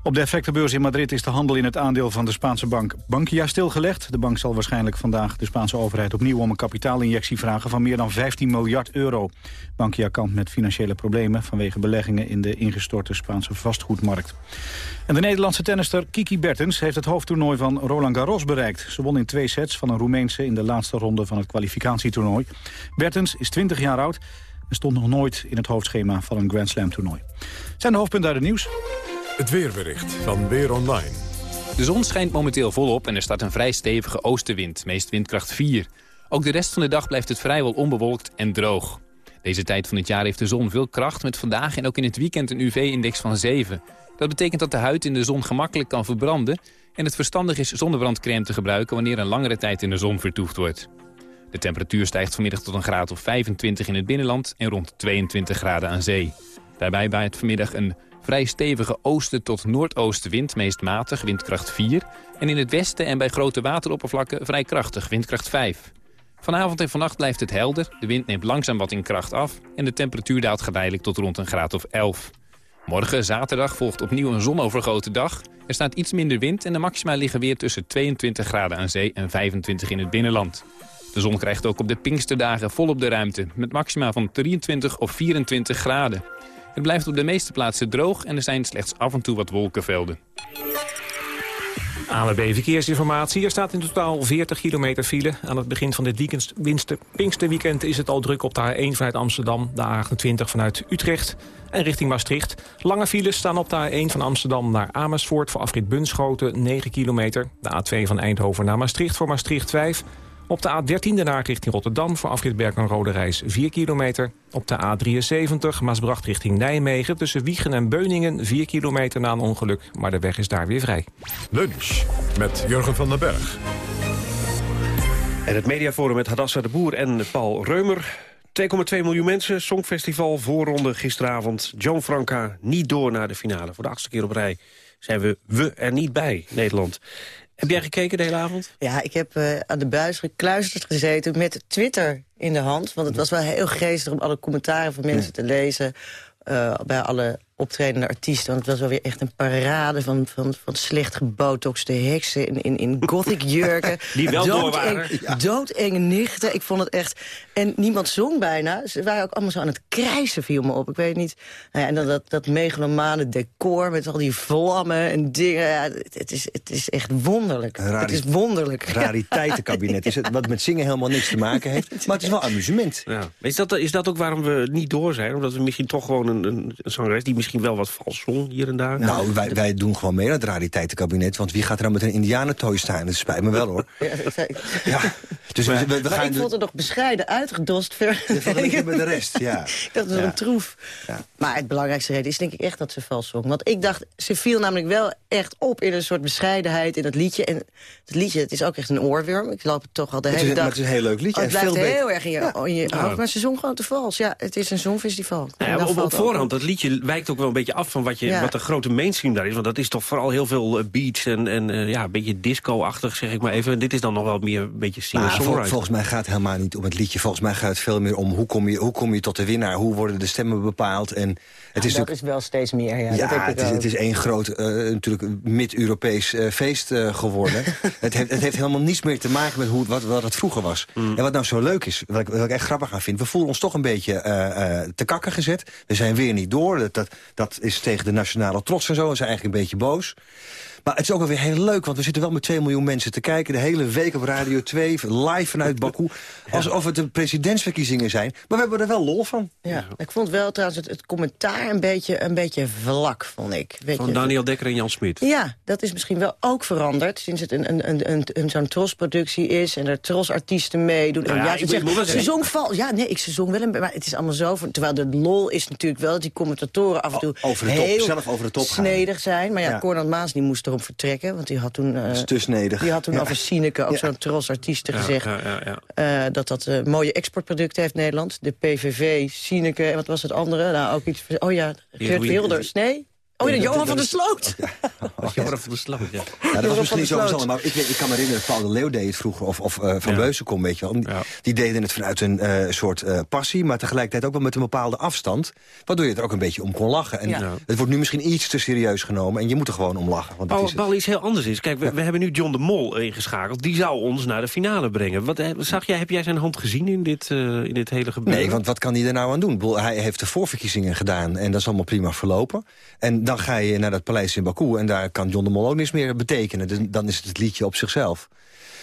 Op de effectenbeurs in Madrid is de handel in het aandeel van de Spaanse bank Bankia stilgelegd. De bank zal waarschijnlijk vandaag de Spaanse overheid opnieuw om een kapitaalinjectie vragen van meer dan 15 miljard euro. Bankia kampt met financiële problemen vanwege beleggingen in de ingestorte Spaanse vastgoedmarkt. En de Nederlandse tennister Kiki Bertens heeft het hoofdtoernooi van Roland Garros bereikt. Ze won in twee sets van een Roemeense in de laatste ronde van het kwalificatietoernooi. Bertens is 20 jaar oud en stond nog nooit in het hoofdschema van een Grand Slam toernooi. Zijn de hoofdpunten uit het nieuws? Het weerbericht van Weer Online. De zon schijnt momenteel volop en er staat een vrij stevige oostenwind, meest windkracht 4. Ook de rest van de dag blijft het vrijwel onbewolkt en droog. Deze tijd van het jaar heeft de zon veel kracht met vandaag en ook in het weekend een UV-index van 7. Dat betekent dat de huid in de zon gemakkelijk kan verbranden... en het verstandig is zonnebrandcrème te gebruiken wanneer een langere tijd in de zon vertoefd wordt. De temperatuur stijgt vanmiddag tot een graad of 25 in het binnenland en rond 22 graden aan zee. Daarbij waait vanmiddag een vrij stevige oosten tot noordoostenwind, meest matig, windkracht 4. En in het westen en bij grote wateroppervlakken vrij krachtig, windkracht 5. Vanavond en vannacht blijft het helder, de wind neemt langzaam wat in kracht af... en de temperatuur daalt geleidelijk tot rond een graad of 11. Morgen, zaterdag, volgt opnieuw een zonovergoten dag. Er staat iets minder wind en de maxima liggen weer tussen 22 graden aan zee en 25 in het binnenland. De zon krijgt ook op de Pinksterdagen volop de ruimte, met maxima van 23 of 24 graden. Het blijft op de meeste plaatsen droog en er zijn slechts af en toe wat wolkenvelden. ANWB Verkeersinformatie. Er staat in totaal 40 kilometer file. Aan het begin van dit weekend, Pinksterweekend is het al druk op de A1 vanuit Amsterdam... de A28 vanuit Utrecht en richting Maastricht. Lange files staan op de A1 van Amsterdam naar Amersfoort... voor afrit Bunschoten 9 kilometer. De A2 van Eindhoven naar Maastricht voor Maastricht 5... Op de A13 de Naart richting Rotterdam voor afrit Berk en Rode Reis 4 kilometer. Op de A73 Maasbracht richting Nijmegen tussen Wiegen en Beuningen 4 kilometer na een ongeluk. Maar de weg is daar weer vrij. Lunch met Jurgen van den Berg. En het mediaforum met Hadassa de Boer en Paul Reumer. 2,2 miljoen mensen, Songfestival, voorronde gisteravond. Joan Franca niet door naar de finale. Voor de achtste keer op rij zijn we, we er niet bij, Nederland. Heb jij gekeken de hele avond? Ja, ik heb uh, aan de buis gekluisterd gezeten met Twitter in de hand. Want het was wel heel geestig om alle commentaren van mensen te lezen... Uh, bij alle optredende artiesten. Want het was wel weer echt een parade van, van, van slecht gebotoxte heksen in, in, in gothic jurken. [laughs] Die wel door waren. Ja. Doodenge nichten. Ik vond het echt... En niemand zong bijna. Ze waren ook allemaal zo aan het krijsen, viel me op. Ik weet niet. Nou ja, en dan dat, dat megalomane decor met al die vlammen en dingen. Ja, het, is, het is echt wonderlijk. het is wonderlijk. Rariteitenkabinet is het, wat met zingen helemaal niks te maken heeft. [laughs] Maar het is wel amusement. Ja. Is, dat, is dat ook waarom we niet door zijn? Omdat we misschien toch gewoon een, een, een zangeres die misschien wel wat vals zong hier en daar. Nou, wij, wij doen gewoon mee naar het rariteitenkabinet. Want wie gaat er nou met een indianentooi staan? Dat spijt me wel, hoor. [laughs] Ja, dus we, we, gaan ik vond het nog bescheiden uitgedost. Ver... met de rest, ja. [laughs] dat was ja. een troef. Ja. Maar het belangrijkste reden is denk ik echt dat ze vals zong. Want ik dacht, ze viel namelijk wel echt op in een soort bescheidenheid in het liedje. En het liedje, het is ook echt een oorworm. Ik loop het toch al de hele is, dag. het is een heel leuk liedje. Oh, het blijft heel erg in je, ja. in je hoofd. Maar ze zong gewoon te vals. Ja, het is een zongfestival. Nou ja, op, op voorhand, dat liedje wijkt ook wel een beetje af van wat, je, ja. wat de grote mainstream daar is. Want dat is toch vooral heel veel uh, beats en, en uh, ja, een beetje disco-achtig, zeg ik maar even. En dit is dan nog wel meer een beetje singer-songwriter. Vol, volgens mij gaat het helemaal niet om het liedje. Volgens mij gaat het veel meer om hoe kom je, hoe kom je tot de winnaar? Hoe worden de stemmen bepaald? En het ja, is dat is wel steeds meer, ja. ja dat het, is, het is één groot, uh, natuurlijk mid-Europees feest geworden. [laughs] het, heeft, het heeft helemaal niets meer te maken met hoe, wat, wat het vroeger was. Mm. En wat nou zo leuk is, wat ik, wat ik echt grappig aan vind... we voelen ons toch een beetje te kakken gezet. We zijn weer niet door. Dat, dat, dat is tegen de nationale trots en zo. We zijn eigenlijk een beetje boos. Maar het is ook wel weer heel leuk, want we zitten wel met 2 miljoen mensen te kijken. De hele week op Radio 2, live vanuit [laughs] Baku. Alsof het de presidentsverkiezingen zijn. Maar we hebben er wel lol van. Ja, ik vond wel trouwens het, het commentaar een beetje, een beetje vlak, vond ik. Weet van je, Daniel Dekker en Jan Smit. Ja, dat is misschien wel ook veranderd. Sinds het een, een, een, een, een zo'n trosproductie is en er trosartiesten meedoen. Nou ja, ja, ik, zegt, ik ze zong val. Ja, nee, ik ze zong wel een maar het is allemaal zo. Terwijl de lol is natuurlijk wel dat die commentatoren af en toe over de top, heel zelf over de top snedig zijn. Maar ja, Ja. Cornel Maas die moest erop vertrekken, want die had toen... eh, Dat is te snedig. die had toen Ja. over Sineke, ook Ja. zo'n trosartiesten, Ja, gezegd... ja, ja, ja. eh, dat dat eh, mooie exportproducten heeft Nederland. De PVV, Sineke en wat was het andere? Nou, ook iets... Oh ja, Geert Wilders. Nee? Oh ja, Johan van der Sloot. [laughs] Joran van der Sloot, ja. Ja, dat was misschien zo verstandig, maar ik, weet- ik kan me herinneren, Paul de Leeuw deed het vroeger, of, of eh, Van Ja. Beuzenkom, weet je wel. Die, Ja. die deden het vanuit een eh, soort eh, passie, maar tegelijkertijd ook wel met een bepaalde afstand. Waardoor je er ook een beetje om kon lachen. En Ja. het wordt nu misschien iets te serieus genomen en je moet er gewoon om lachen. Want dat Oh, is het. wel iets heel anders is. Kijk, we, we hebben nu John de Mol ingeschakeld. Die zou ons naar de finale brengen. Wat, zag jij, heb jij zijn hand gezien in dit, eh, in dit hele gebeuren? Nee, want wat kan hij er nou aan doen? Hij heeft de voorverkiezingen gedaan en dat is allemaal prima verlopen. En dan ga je naar dat paleis in Baku en daar kan John de Mol ook niks meer betekenen. Dan is het het liedje op zichzelf.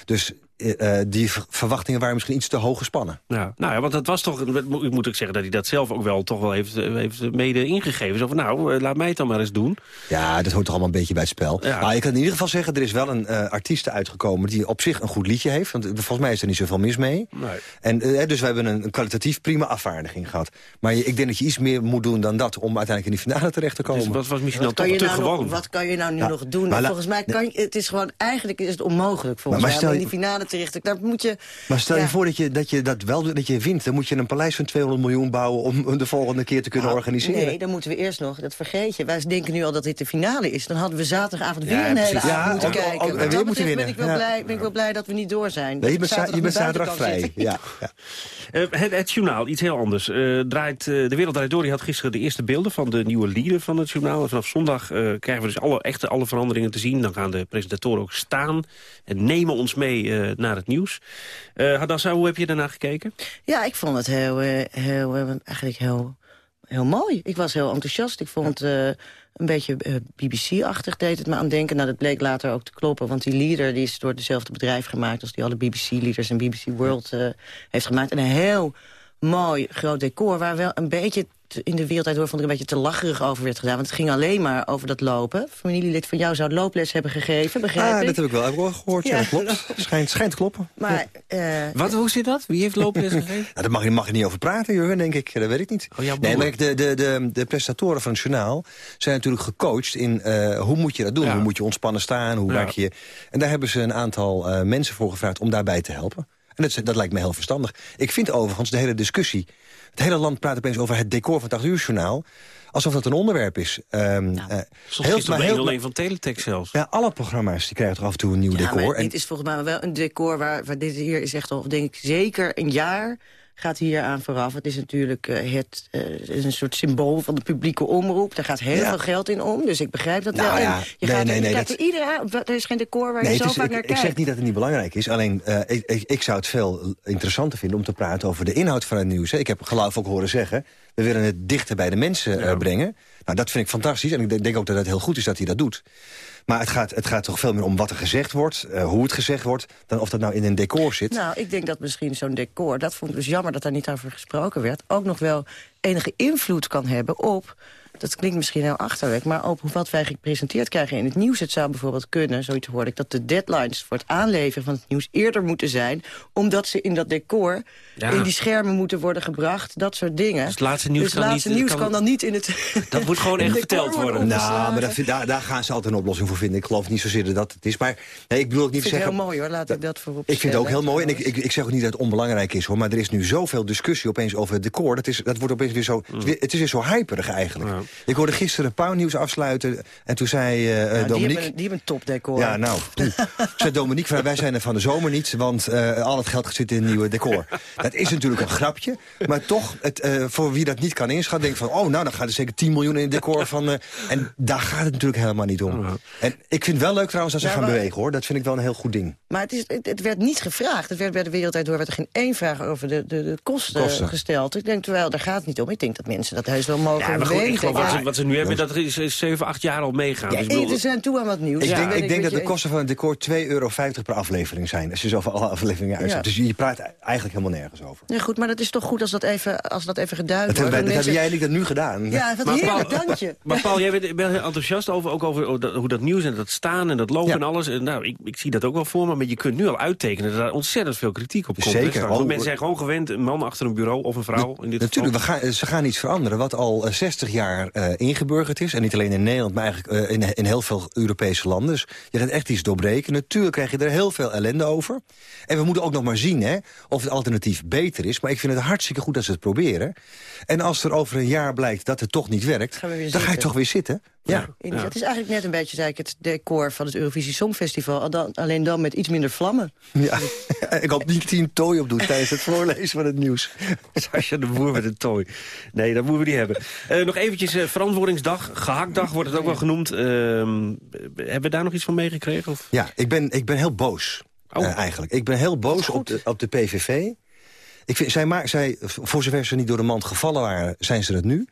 Dus eh, eh, die ver- verwachtingen waren misschien iets te hoog gespannen. Ja, nou ja, want dat was toch... Ik moet ook zeggen dat hij dat zelf ook wel toch wel heeft, eh, heeft mede ingegeven. Zo van, nou, laat mij het dan maar eens doen. Ja, dat hoort toch allemaal een beetje bij het spel. Ja. Maar je kan in ieder geval zeggen, er is wel een eh artiest uitgekomen... die op zich een goed liedje heeft. Want volgens mij is er niet zoveel mis mee. Nee. En, dus we hebben een, een kwalitatief prima afvaardiging gehad. Maar je- ik denk dat je iets meer moet doen dan dat... om uiteindelijk in die finale terecht te komen. Dus wat was misschien Wat toch je te nou nog, gewoon? wat kan je nou nu Ja, nog doen? maar volgens mij kan je, het is gewoon, eigenlijk is het onmogelijk volgens Maar- maar mij. stel om in die finale daar moet je... Maar stel ja. je voor dat je, dat je dat wel dat je wint. Dan moet je een paleis van 200 miljoen bouwen... om de volgende keer te kunnen Nou, organiseren. Nee, dan moeten we eerst nog, dat vergeet je. Wij denken nu al dat dit de finale is. Dan hadden we zaterdagavond weer Ja, een hele precies. avond Ja, moeten ook- kijken. ook- weer moeten ben ik, winnen. wel Ja. blij, ben ik wel blij dat we niet door zijn. Nee, je bent, je zaterdag bent vrij. [laughs] Ja. Eh, het, het journaal, iets heel anders. Eh, draait, eh, de Wereld Draait Door die had gisteren de eerste beelden van de nieuwe leader van het journaal. En vanaf zondag eh, krijgen we dus alle, echte alle veranderingen te zien. Dan gaan de presentatoren ook staan en nemen ons mee eh, naar het nieuws. Eh Hadassa, hoe heb je daarna gekeken? Ja, ik vond het heel, eh, heel, eh, eigenlijk heel, heel mooi. Ik was heel enthousiast. Ik vond het eh, een beetje BBC-achtig, deed het me aan denken. Nou, dat bleek later ook te kloppen, want die leader... die is door hetzelfde bedrijf gemaakt als die alle BBC-leaders en BBC World heeft gemaakt. En een heel mooi groot decor, waar wel een beetje... te- In de wereld door vond ik een beetje te lacherig over werd gedaan. Want het ging alleen maar over dat lopen. Familielid van jou zou looples hebben gegeven, begrijp Ah, ik. dat heb ik wel, heb ik wel gehoord. Ja, klopt. Schijnt, schijnt te kloppen. Maar eh, Wat, hoe zit dat? Wie heeft looples gegeven? Nou, daar mag je, mag je niet over praten, Jurgen, denk ik. Dat weet ik niet. Oh, nee, maar de, de, de, de presentatoren van het journaal zijn natuurlijk gecoacht in eh, hoe moet je dat doen? Ja. Hoe moet je ontspannen staan? Hoe Ja. werk je? En daar hebben ze een aantal eh, mensen voor gevraagd om daarbij te helpen. En dat, dat lijkt me heel verstandig. Ik vind overigens de hele discussie... Het hele land praat opeens over het decor van het 8 uur journaal. Alsof dat een onderwerp is. Ehm eh, Soms gisteren op 101 van Teletext zelfs. Ja, alle programma's die krijgen toch af en toe een nieuw Ja, decor. maar En- dit is volgens mij wel een decor waar, waar dit hier is echt al, denk ik, zeker een jaar gaat hier aan vooraf. Het is natuurlijk eh, het, eh, het is een soort symbool van de publieke omroep. Daar gaat heel Ja. veel geld in om, dus ik begrijp dat Nou wel. Ja, je nee, gaat, nee, je nee, dat- er iedere er is geen decor waar je zo is- vaak ik, naar ik kijkt. zeg niet dat het niet belangrijk is. Alleen, eh, ik, ik, ik zou het veel interessanter vinden om te praten over de inhoud van het nieuws. hè. Ik heb geloof ook horen zeggen, we willen het dichter bij de mensen brengen. Nou, dat vind ik fantastisch. En ik denk ook dat het heel goed is dat hij dat doet. Maar het gaat, het gaat toch veel meer om wat er gezegd wordt, eh, hoe het gezegd wordt... dan of dat nou in een decor zit. Nou, ik denk dat misschien zo'n decor, dat vond ik dus jammer dat daar niet over gesproken werd, ook nog wel enige invloed kan hebben op, dat klinkt misschien heel achterlijk, maar op wat wij gepresenteerd krijgen in het nieuws. Het zou bijvoorbeeld kunnen, zoiets hoorde ik, dat de deadlines voor het aanleveren van het nieuws eerder moeten zijn, omdat ze in dat decor, Ja. in die schermen moeten worden gebracht, dat soort dingen. Dus het laatste nieuws Dus het kan laatste niet- nieuws kan- kan, dan niet in het Dat moet gewoon [laughs] echt verteld worden. Nou, maar dat, daar, daar gaan ze altijd een oplossing voor vinden. Ik geloof niet zozeer dat dat het is. Maar nee, ik bedoel ook niet Ik te vind het zeggen... heel mooi hoor, laat ik dat voorop Ik vind het ook heel mooi. En ik, ik, ik zeg ook niet dat het onbelangrijk is, hoor. Maar er is nu zoveel discussie opeens over het decor. Dat, is, dat wordt opeens weer zo... Het is weer- Het is weer zo hyperig eigenlijk. Ik hoorde gisteren Pauw nieuws afsluiten. En toen zei eh, Nou, die, Dominique... hebben, die hebben een topdecor. Ja, nou, toen [laughs] zei Dominique, van, wij zijn er van de zomer niet... want eh, al het geld zit in een nieuwe decor. Dat is natuurlijk een grapje, maar toch, het, eh, voor wie dat niet kan inschatten... denkt van, oh, nou, dan gaat er zeker 10 miljoen in het decor van... eh, en daar gaat het natuurlijk helemaal niet om. En ik vind het wel leuk trouwens dat ze Ja, gaan maar- bewegen, hoor. Dat vind ik wel een heel goed ding. Maar het, is, het, het werd niet gevraagd. Het werd bij de Wereldtijd Door werd er geen één vraag over de, de, de kosten, Kosten. gesteld. Ik denk, terwijl, daar gaat het niet om. Ik denk dat mensen dat heus wel mogen Ja, maar goed, ik wat, Ja. ze, wat ze nu hebben, dat is, is 7, 8 jaar al meegaan. Ja, Dus ik bedoel- eten zijn toe aan wat nieuws. Ik Ja, denk, ik denk dat de kosten van het decor 2,50 euro per aflevering zijn. Als je zo voor alle afleveringen uitzet. Ja. Dus je praat eigenlijk helemaal nergens over. Ja, goed, maar dat is toch goed als dat even, als dat even geduid Dat, wordt. hebben, dat hebben jij en ik dat nu gedaan. Ja, wat [laughs] Maar heerlijk, Paul- dank je. [laughs] Maar Paul, jij bent, bent heel enthousiast over, ook over hoe dat nieuws en dat staan en dat lopen en alles. Nou, ik, ik zie dat ook wel voor me, maar je kunt nu al uittekenen dat daar ontzettend veel kritiek op komt. Zeker. Want mensen zijn gewoon gewend, een man achter een bureau of een vrouw in dit Natuurlijk, we geval. gaan, ze gaan iets veranderen wat al eh, 60 jaar eh, ingeburgerd is. En niet alleen in Nederland, maar eigenlijk eh, in, in heel veel Europese landen. Dus je gaat echt iets doorbreken. Natuurlijk krijg je er heel veel ellende over. En we moeten ook nog maar zien hè, of het alternatief beter is. Maar ik vind het hartstikke goed dat ze het proberen. En als er over een jaar blijkt dat het toch niet werkt... Dan ga je toch weer zitten. Ja. In- Het is eigenlijk net een beetje zei ik, het decor van het Eurovisie Songfestival. al dan- Alleen dan met iets minder vlammen. Ja, [laughs] ik hoop niet dat een tooi op doet tijdens het voorlezen van het nieuws. [laughs] Sascha de Boer met een tooi. Nee, dat moeten we niet hebben. Eh, nog eventjes eh, verantwoordingsdag, gehaktdag wordt het ook wel genoemd. Ehm, hebben we daar nog iets van meegekregen? Of? Ja, ik ben, ik ben heel boos, eh, eigenlijk. Ik ben heel boos op de, op de PVV. Ik vind, zij, maak, zij, voor zover ze niet door de mand gevallen waren, zijn ze het nu.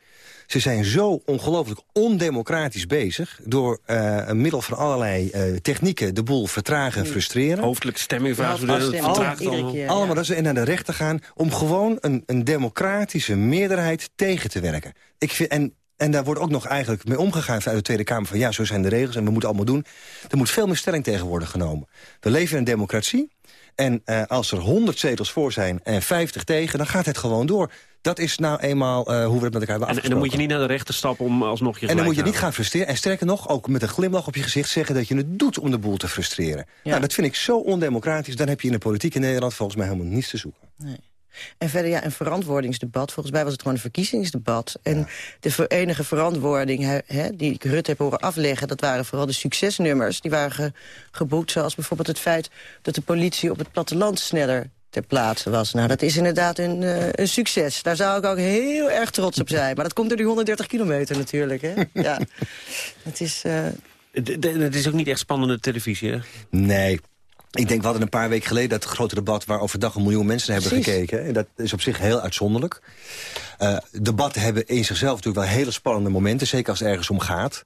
Ze zijn zo ongelooflijk ondemocratisch bezig... door eh, middel van allerlei eh, technieken de boel vertragen en frustreren. Hoofdelijke stemming vragen Ja, dat vertraagt allemaal. keer. Ja. Allemaal dat ze en naar de rechter gaan om gewoon een, een democratische meerderheid tegen te werken. Ik vind, en, en daar wordt ook nog eigenlijk mee omgegaan vanuit de Tweede Kamer... van ja, zo zijn de regels en we moeten allemaal doen. Er moet veel meer stelling tegen worden genomen. We leven in een democratie en eh, als er 100 zetels voor zijn en 50 tegen... dan gaat het gewoon door. Dat is nou eenmaal eh, hoe we het met elkaar hebben En, en dan moet je niet naar de rechter stappen om alsnog je En dan moet je niet gaan frustreren. En sterker nog, ook met een glimlach op je gezicht zeggen dat je het doet om de boel te frustreren. Ja. Nou, dat vind ik zo ondemocratisch. Dan heb je in de politiek in Nederland volgens mij helemaal niets te zoeken. En verder ja, een verantwoordingsdebat. Volgens mij was het gewoon een verkiezingsdebat. En de ver- enige verantwoording hè, die ik Rutte heb horen afleggen... dat waren vooral de succesnummers. Die waren ge- geboekt, zoals bijvoorbeeld het feit... dat de politie op het platteland sneller ter plaatse was. Nou, dat is inderdaad een, eh, een succes. Daar zou ik ook heel erg trots op zijn. Maar dat komt door die 130 kilometer natuurlijk. Hè? [laughs] Ja. Het is... eh, Het- Het het is ook niet echt spannende televisie, hè? Nee. Ik denk, we hadden een paar weken geleden dat grote debat... waar overdag een miljoen mensen naar hebben Precies. gekeken. En dat is op zich heel uitzonderlijk. Eh, debatten hebben in zichzelf natuurlijk wel hele spannende momenten. Zeker als het ergens om gaat.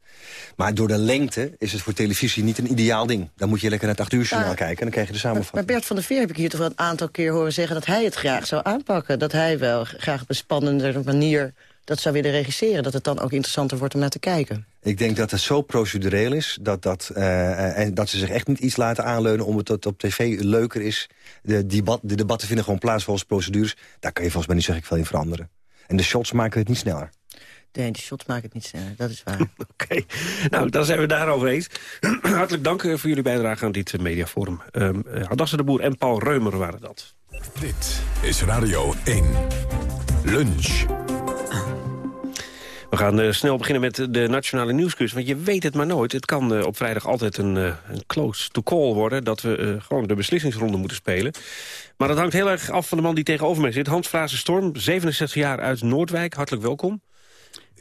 Maar door de lengte is het voor televisie niet een ideaal ding. Dan moet je lekker naar het 8 uur journaal Ja. kijken. En dan krijg je de samenvatting. maar Bert van der Veer heb ik hier toch wel een aantal keer horen zeggen... dat hij het graag zou aanpakken. Dat hij wel graag op een spannendere manier dat zou willen regisseren. Dat het dan ook interessanter wordt om naar te kijken. Ik denk dat het zo procedureel is... Dat, dat, eh, en dat ze zich echt niet iets laten aanleunen... om het op tv leuker is. De, debat, de debatten vinden gewoon plaats volgens procedures. Daar kan je volgens mij niet zeg ik veel in veranderen. En de shots maken het niet sneller. Nee, de shots maken het niet sneller, dat is waar. [laughs] Oké, nou, dan zijn we daarover eens. [clears throat] Hartelijk dank eh, voor jullie bijdrage aan dit eh, mediaforum. Um, Hadassa de Boer en Paul Reumer waren dat. Dit is Radio 1. Lunch. We gaan uh, snel beginnen met de nationale nieuwsquiz. Want je weet het maar nooit. Het kan uh, op vrijdag altijd een, uh, een close to call worden... dat we gewoon de beslissingsronde moeten spelen. Maar dat hangt heel erg af van de man die tegenover mij zit. Hans Frazen Storm, 67 jaar uit Noordwijk. Hartelijk welkom.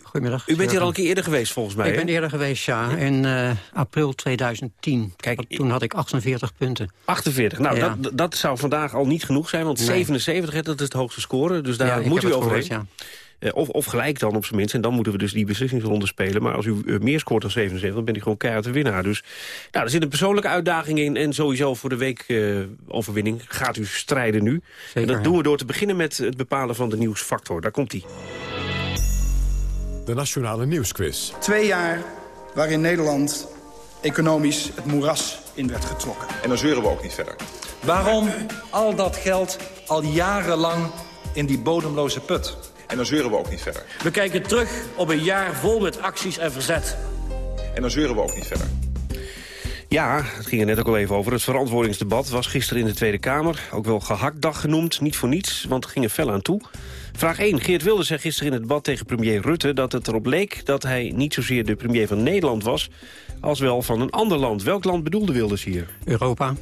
Goedemiddag. U bent hier al een keer eerder geweest, volgens mij, Ik ben eerder geweest, ja. In april 2010. Kijk, toen had ik 48 punten. 48. Nou, ja. dat, dat zou vandaag al niet genoeg zijn. Want nee. 77, dat is het hoogste score. Dus daar ja, moet u overheen. Gehoord, Of, of gelijk dan op zijn minst. En dan moeten we dus die beslissingsronde spelen. Maar als u uh, meer scoort dan 77, dan bent u gewoon keihard de winnaar. Dus nou, er zit een persoonlijke uitdaging in. En sowieso voor de weekoverwinning uh, gaat u strijden nu. Zeker, en dat doen we door te beginnen met het bepalen van de nieuwsfactor. Daar komt hij. De Nationale Nieuwsquiz. Twee jaar waarin Nederland economisch het moeras in werd getrokken. En dan zeuren we ook niet verder. Waarom al dat geld al jarenlang in die bodemloze put? En dan zeuren we ook niet verder. We kijken terug op een jaar vol met acties en verzet. En dan zeuren we ook niet verder. Ja, het ging er net ook al even over. Het verantwoordingsdebat was gisteren in de Tweede Kamer. Ook wel gehaktdag genoemd, niet voor niets, want het ging er fel aan toe. Vraag 1. Geert Wilders zei gisteren in het debat tegen premier Rutte... dat het erop leek dat hij niet zozeer de premier van Nederland was... als wel van een ander land. Welk land bedoelde Wilders hier? Europa.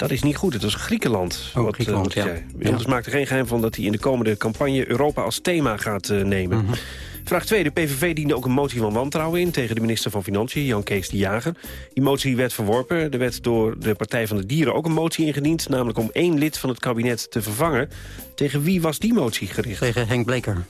Dat is niet goed. Het was Griekenland. Oh, wat, Griekenland, uh, ja. Zei. Wilders ja. maakte geen geheim van dat hij in de komende campagne Europa als thema gaat uh, nemen. Mm -hmm. Vraag 2. De PVV diende ook een motie van wantrouwen in tegen de minister van Financiën, Jan Kees de Jager. Die motie werd verworpen. Er werd door de Partij van de Dieren ook een motie ingediend, namelijk om één lid van het kabinet te vervangen. Tegen wie was die motie gericht? Tegen Henk Bleker.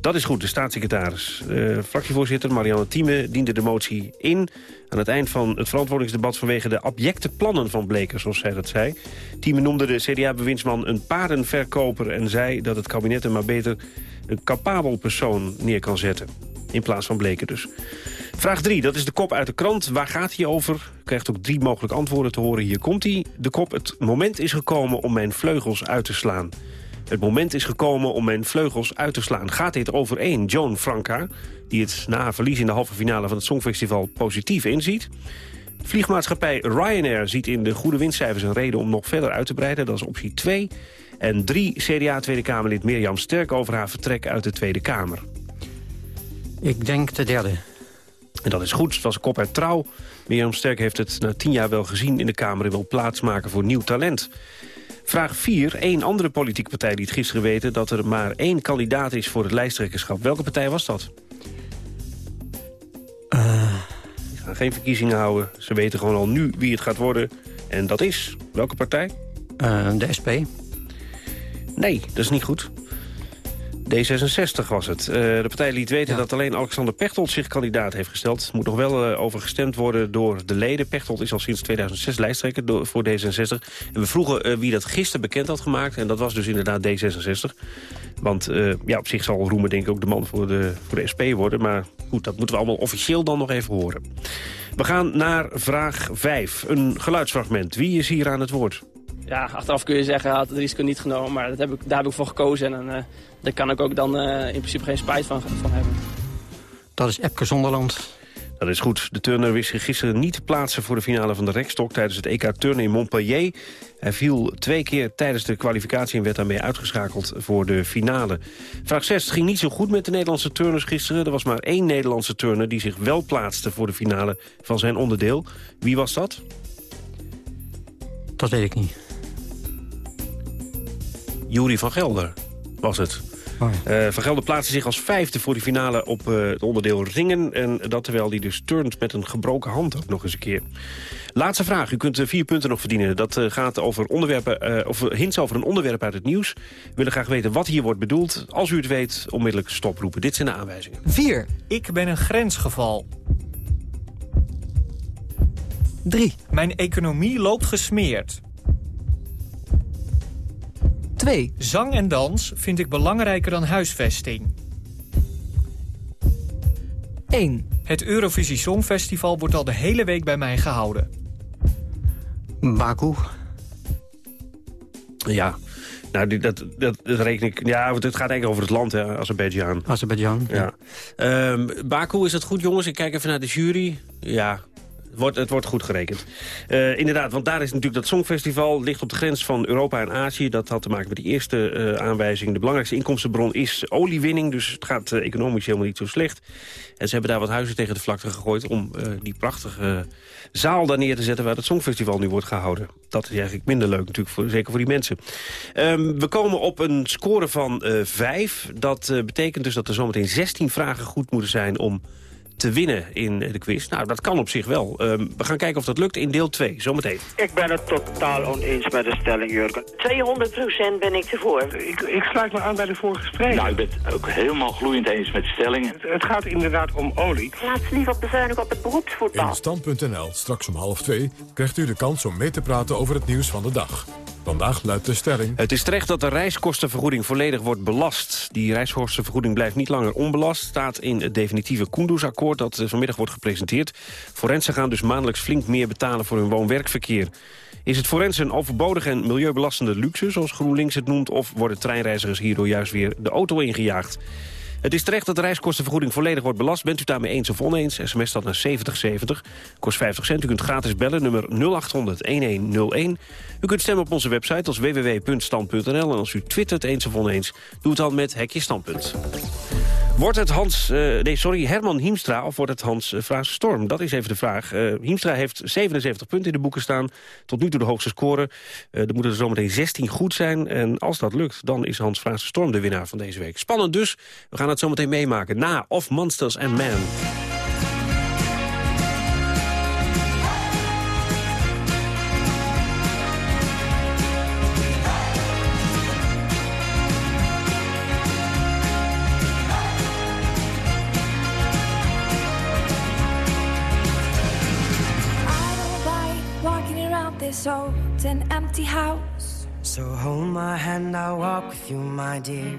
Dat is goed, de staatssecretaris. Uh, fractievoorzitter Marianne Thieme diende de motie in... aan het eind van het verantwoordingsdebat vanwege de abjecte plannen van Bleker, zoals zij dat zei. Thieme noemde de CDA-bewindsman een paardenverkoper... en zei dat het kabinet er maar beter een capabel persoon neer kan zetten. In plaats van Bleker dus. Vraag 3, dat is de kop uit de krant. Waar gaat hij over? U krijgt ook drie mogelijke antwoorden te horen. Hier komt hij. De kop, het moment is gekomen om mijn vleugels uit te slaan. Het moment is gekomen om mijn vleugels uit te slaan. Gaat dit over één, Joan Franca... die het na verlies in de halve finale van het Songfestival positief inziet. Vliegmaatschappij Ryanair ziet in de goede winstcijfers een reden om nog verder uit te breiden. Dat is optie 2. En 3, CDA Tweede Kamerlid Mirjam Sterk over haar vertrek uit de Tweede Kamer. Ik denk de derde. En dat is goed, het was een kop uit trouw. Mirjam Sterk heeft het na tien jaar wel gezien in de Kamer... en wil plaatsmaken voor nieuw talent. Vraag 4. Eén andere politieke partij liet gisteren weten... dat er maar één kandidaat is voor het lijsttrekkerschap. Welke partij was dat? Uh... Die gaan geen verkiezingen houden. Ze weten gewoon al nu wie het gaat worden. En dat is... Welke partij? Uh, de SP. Nee, dat is niet goed. D66 was het. Uh, de partij liet weten ja. dat alleen Alexander Pechtold zich kandidaat heeft gesteld. Er moet nog wel uh, over gestemd worden door de leden. Pechtold is al sinds 2006 lijsttrekker door, voor D66. En we vroegen uh, wie dat gisteren bekend had gemaakt. En dat was dus inderdaad D66. Want ja, op zich zal Roemer denk ik ook de man voor de, voor de SP worden. Maar goed, dat moeten we allemaal officieel dan nog even horen. We gaan naar vraag 5. Een geluidsfragment. Wie is hier aan het woord? Ja, achteraf kun je zeggen, hij had het risico niet genomen. Maar dat heb ik, daar heb ik voor gekozen. En uh, daar kan ik ook dan uh, in principe geen spijt van, van hebben. Dat is Epke Zonderland. Dat is goed. De turner wist zich gisteren niet te plaatsen voor de finale van de rekstok... tijdens het EK turnen in Montpellier. Hij viel twee keer tijdens de kwalificatie en werd daarmee uitgeschakeld voor de finale. Vraag 6. Het ging niet zo goed met de Nederlandse turners gisteren. Er was maar één Nederlandse turner die zich wel plaatste voor de finale van zijn onderdeel. Wie was dat? Dat weet ik niet. Jury van Gelder was het. Oh ja. uh, van Gelder plaatste zich als vijfde voor de finale op uh, het onderdeel ringen. En dat terwijl hij dus turnt met een gebroken hand ook nog eens een keer. Laatste vraag. U kunt uh, vier punten nog verdienen. Dat gaat over onderwerpen, of hints over een onderwerp uit het nieuws. We willen graag weten wat hier wordt bedoeld. Als u het weet, onmiddellijk stoproepen. Dit zijn de aanwijzingen. 4. Ik ben een grensgeval. 3. Mijn economie loopt gesmeerd. 2. Zang en dans vind ik belangrijker dan huisvesting. 1. Het Eurovisie Songfestival wordt al de hele week bij mij gehouden. Baku. Ja, nou, die, dat, dat, dat reken ik... Ja, want het gaat eigenlijk over het land, hè, Azerbeidzjan. Azerbeidzjan, ja. ja. Um, Baku, is dat goed, jongens? Ik kijk even naar de jury. Ja, wordt, het wordt goed gerekend. Uh, inderdaad, want daar is natuurlijk dat Songfestival... ligt op de grens van Europa en Azië. Dat had te maken met die eerste uh, aanwijzing. De belangrijkste inkomstenbron is oliewinning. Dus het gaat uh, economisch helemaal niet zo slecht. En ze hebben daar wat huizen tegen de vlakte gegooid... om die prachtige zaal daar neer te zetten... waar het Songfestival nu wordt gehouden. Dat is eigenlijk minder leuk natuurlijk, voor, zeker voor die mensen. Um, we komen op een score van 5. Dat betekent dus dat er zometeen 16 vragen goed moeten zijn... om te winnen in de quiz. Nou, dat kan op zich wel. Um, we gaan kijken of dat lukt in deel 2, zometeen. Ik ben het totaal oneens met de stelling, Jurgen. 200% ben ik ervoor. Ik, ik sluit me aan bij de vorige spreker. Nou, ik ben het ook helemaal gloeiend eens met de stellingen. Het, het gaat inderdaad om olie. Laat ze liever bezuinigen op het beroepsvoetbal. In Stand.nl, straks om half twee, krijgt u de kans om mee te praten over het nieuws van de dag. Vandaag luidt de stelling... Het is terecht dat de reiskostenvergoeding volledig wordt belast. Die reiskostenvergoeding blijft niet langer onbelast. Staat in het definitieve Dat eh, vanmiddag wordt gepresenteerd. Forensen gaan dus maandelijks flink meer betalen voor hun woon-werkverkeer. Is het forensen een overbodige en milieubelastende luxe, zoals GroenLinks het noemt... of worden treinreizigers hierdoor juist weer de auto ingejaagd? Het is terecht dat de reiskostenvergoeding volledig wordt belast. Bent u daarmee eens of oneens? SMS dat naar 7070. Kost 50 cent. U kunt gratis bellen, nummer 0800-1101. U kunt stemmen op onze website als www.stand.nl. En als u twittert eens of oneens, doe het dan met Hekje Standpunt. Wordt het Hans, uh, nee sorry, Herman Hiemstra of wordt het Hans uh, Storm? Dat is even de vraag. Uh, Hiemstra heeft 77 punten in de boeken staan. Tot nu toe de hoogste score. er moeten er zometeen 16 goed zijn. En als dat lukt, dan is Hans Vraag Storm de winnaar van deze week. Spannend dus. We gaan het zometeen meemaken na Of Monsters and Men. this old and empty house. So hold my hand, I'll walk with you, my dear.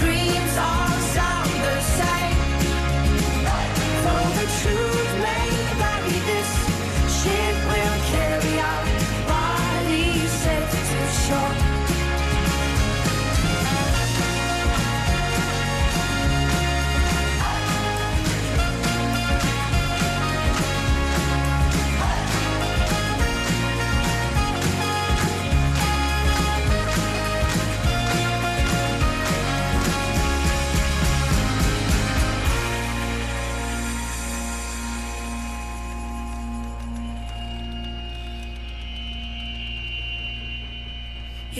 The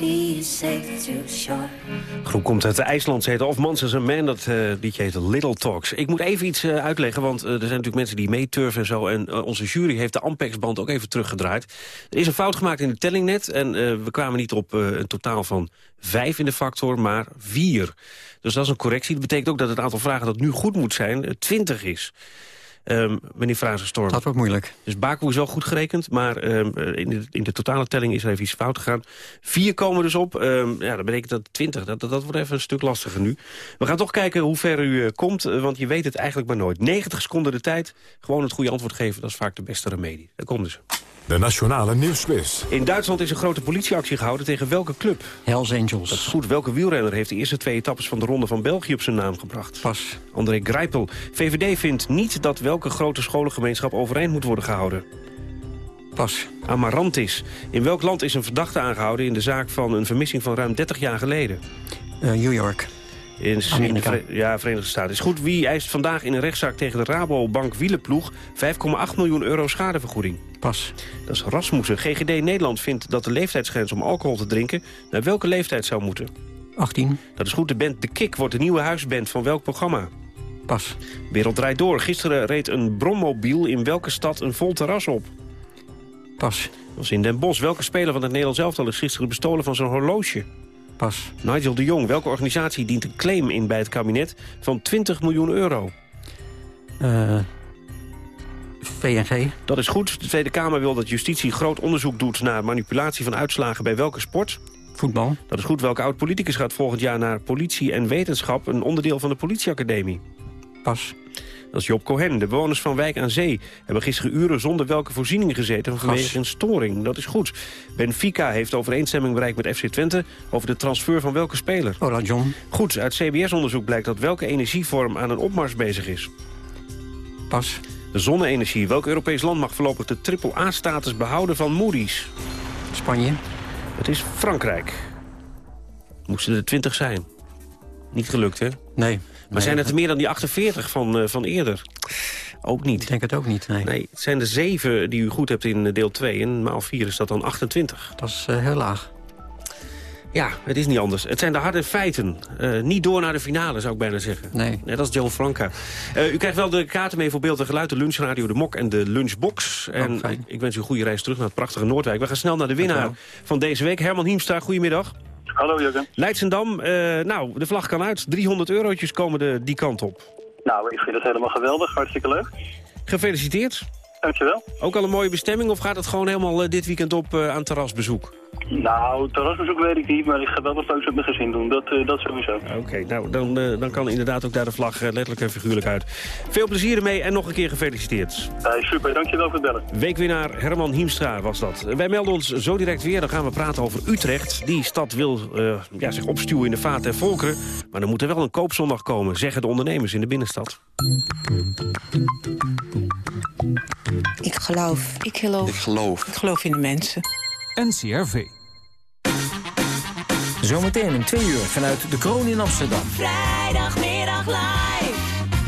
is groep komt uit IJsland, ze heet Of Monsters and Man. Dat uh, liedje heet Little Talks. Ik moet even iets uh, uitleggen, want uh, er zijn natuurlijk mensen die meeturven en zo. En onze jury heeft de Ampex-band ook even teruggedraaid. Er is een fout gemaakt in de telling net. En we kwamen niet op een totaal van vijf in de factor, maar vier. Dus dat is een correctie. Dat betekent ook dat het aantal vragen dat nu goed moet zijn, 20 is. Um, meneer Frazenstorm. Dat wordt moeilijk. Dus Baku is wel goed gerekend, maar um, in, de, in, de, totale telling is er even iets fout gegaan. Vier komen dus op. Um, ja, dat betekent dat 20. Dat, dat, dat, wordt even een stuk lastiger nu. We gaan toch kijken hoe ver u uh, komt, uh, want je weet het eigenlijk maar nooit. 90 seconden de tijd, gewoon het goede antwoord geven, dat is vaak de beste remedie. Daar komt dus. De Nationale Nieuwsquiz. In Duitsland is een grote politieactie gehouden tegen welke club? Hells Angels. Dat is goed. Welke wielrenner heeft de eerste twee etappes van de Ronde van België op zijn naam gebracht? Pas. André Greipel. VVD vindt niet dat welke grote scholengemeenschap overeind moet worden gehouden? Pas. Amarantis. In welk land is een verdachte aangehouden in de zaak van een vermissing van ruim 30 jaar geleden? Uh, New York. In, de Vere ja, Verenigde Staten. Is goed. Wie eist vandaag in een rechtszaak tegen de Rabobank wielenploeg 5,8 miljoen euro schadevergoeding? Pas. Dat is Rasmussen. GGD Nederland vindt dat de leeftijdsgrens om alcohol te drinken... naar welke leeftijd zou moeten? 18. Dat is goed. De band The Kick wordt de nieuwe huisband van welk programma? Pas. Wereld draait door. Gisteren reed een brommobiel in welke stad een vol terras op? Pas. Dat was in Den Bosch. Welke speler van het Nederlands elftal is gisteren bestolen van zijn horloge? Pas. Nigel de Jong. Welke organisatie dient een claim in bij het kabinet van 20 miljoen euro? Uh, VNG. Dat is goed. De Tweede Kamer wil dat justitie groot onderzoek doet... naar manipulatie van uitslagen bij welke sport? Voetbal. Dat is goed. Welke oud-politicus gaat volgend jaar naar politie en wetenschap... een onderdeel van de politieacademie? Pas. Dat is Job Cohen. De bewoners van Wijk aan Zee hebben gisteren uren zonder welke voorziening gezeten vanwege een storing. Dat is goed. Benfica heeft overeenstemming bereikt met FC Twente over de transfer van welke speler? Ola John. Goed, uit CBS-onderzoek blijkt dat welke energievorm aan een opmars bezig is? Pas. De zonne-energie. Welk Europees land mag voorlopig de triple-A-status behouden van Moody's? Spanje. Het is Frankrijk. Moesten er 20 zijn. Niet gelukt, hè? Nee. Maar nee, zijn het er meer dan die 48 van, uh, van eerder? Ook niet. Ik denk het ook niet, nee. nee. Het zijn er 7 die u goed hebt in deel 2. En maal 4 is dat dan 28. Dat is uh, heel laag. Ja, het is niet anders. Het zijn de harde feiten. Uh, niet door naar de finale, zou ik bijna zeggen. Nee. Net als Joe Franca. Uh, u krijgt wel de kaarten mee voor beeld en geluid, de lunchradio, de mok en de lunchbox. En oh, ik, ik, wens u een goede reis terug naar het prachtige Noordwijk. We gaan snel naar de winnaar van deze week. Herman Hiemstra, goedemiddag. Hallo Jurgen. Leidsendam, uh, nou, de vlag kan uit. 300 eurotjes komen de, die kant op. Nou, ik vind het helemaal geweldig. Hartstikke leuk. Gefeliciteerd. Dankjewel. Ook al een mooie bestemming of gaat het gewoon helemaal uh, dit weekend op uh, aan terrasbezoek? Nou, terrasbezoek weet ik niet, maar ik ga wel wat leuks met mijn gezin doen. Dat, uh, dat sowieso. Oké, okay, nou, dan, uh, dan kan inderdaad ook daar de vlag letterlijk en figuurlijk uit. Veel plezier ermee en nog een keer gefeliciteerd. Hey, super, dankjewel voor het bellen. Weekwinnaar Herman Hiemstra was dat. Wij melden ons zo direct weer. Dan gaan we praten over Utrecht. Die stad wil uh, ja, zich opstuwen in de vaat der volkeren. Maar er moet er wel een koopzondag komen, zeggen de ondernemers in de binnenstad. Ik geloof. Ik geloof. Ik geloof. Ik geloof in de mensen. NCRV. Zometeen in twee uur vanuit de Kroon in Amsterdam. Vrijdagmiddag live.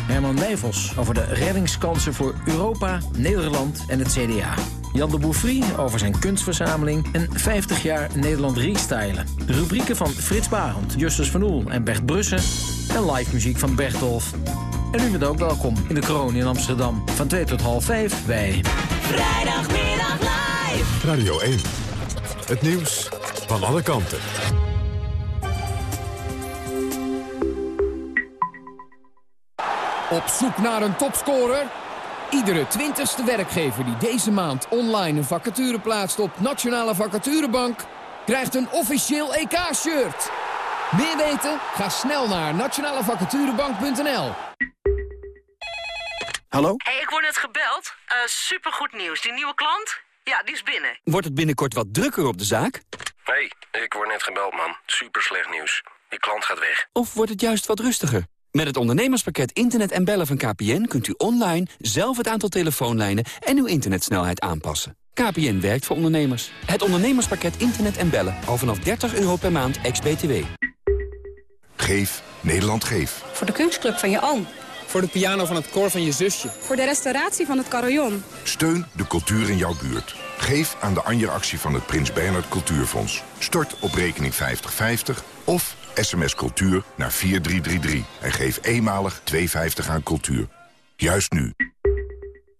Herman Wijfels over de reddingskansen voor Europa, Nederland en het CDA. Jan de Bouffry over zijn kunstverzameling en 50 jaar Nederland restylen. De rubrieken van Frits Barend, Justus van Oel en Bert Brussen. En live muziek van Bertolf. En u bent ook welkom in de Kroon in Amsterdam. Van 2 tot half 5 bij... Vrijdagmiddag live. Radio 1. Het nieuws van alle kanten. Op zoek naar een topscorer? Iedere twintigste werkgever die deze maand online een vacature plaatst op Nationale Vacaturebank... krijgt een officieel EK-shirt. Meer weten? Ga snel naar nationalevacaturebank.nl. Hallo? hey, ik word net gebeld. Uh, supergoed nieuws. Die nieuwe klant? Ja, die is binnen. Wordt het binnenkort wat drukker op de zaak? hey, ik word net gebeld, man. Super slecht nieuws. Die klant gaat weg. Of wordt het juist wat rustiger? Met het ondernemerspakket Internet en Bellen van KPN... kunt u online zelf het aantal telefoonlijnen en uw internetsnelheid aanpassen. KPN werkt voor ondernemers. Het ondernemerspakket Internet en Bellen. Al vanaf 30 euro per maand, ex-BTW. Geef Nederland Geef. Voor de kunstclub van je oom. Voor de piano van het koor van je zusje. Voor de restauratie van het carillon. Steun de cultuur in jouw buurt. Geef aan de Anja-actie van het Prins Bernhard Cultuurfonds. Stort op rekening 5050 of sms cultuur naar 4333. En geef eenmalig 2,50 aan cultuur. Juist nu.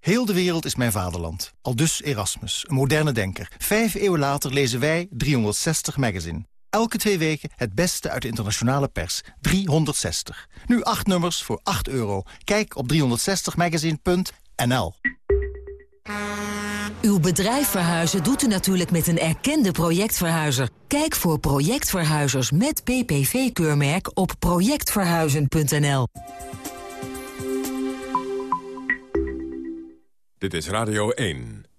Heel de wereld is mijn vaderland. Aldus Erasmus, een moderne denker. Vijf eeuwen later lezen wij 360 Magazine. Elke twee weken het beste uit de internationale pers. 360. Nu acht nummers voor 8 euro. Kijk op 360magazine.nl Uw bedrijf verhuizen doet u natuurlijk met een erkende projectverhuizer. Kijk voor projectverhuizers met PPV-keurmerk op projectverhuizen.nl. Dit is Radio 1.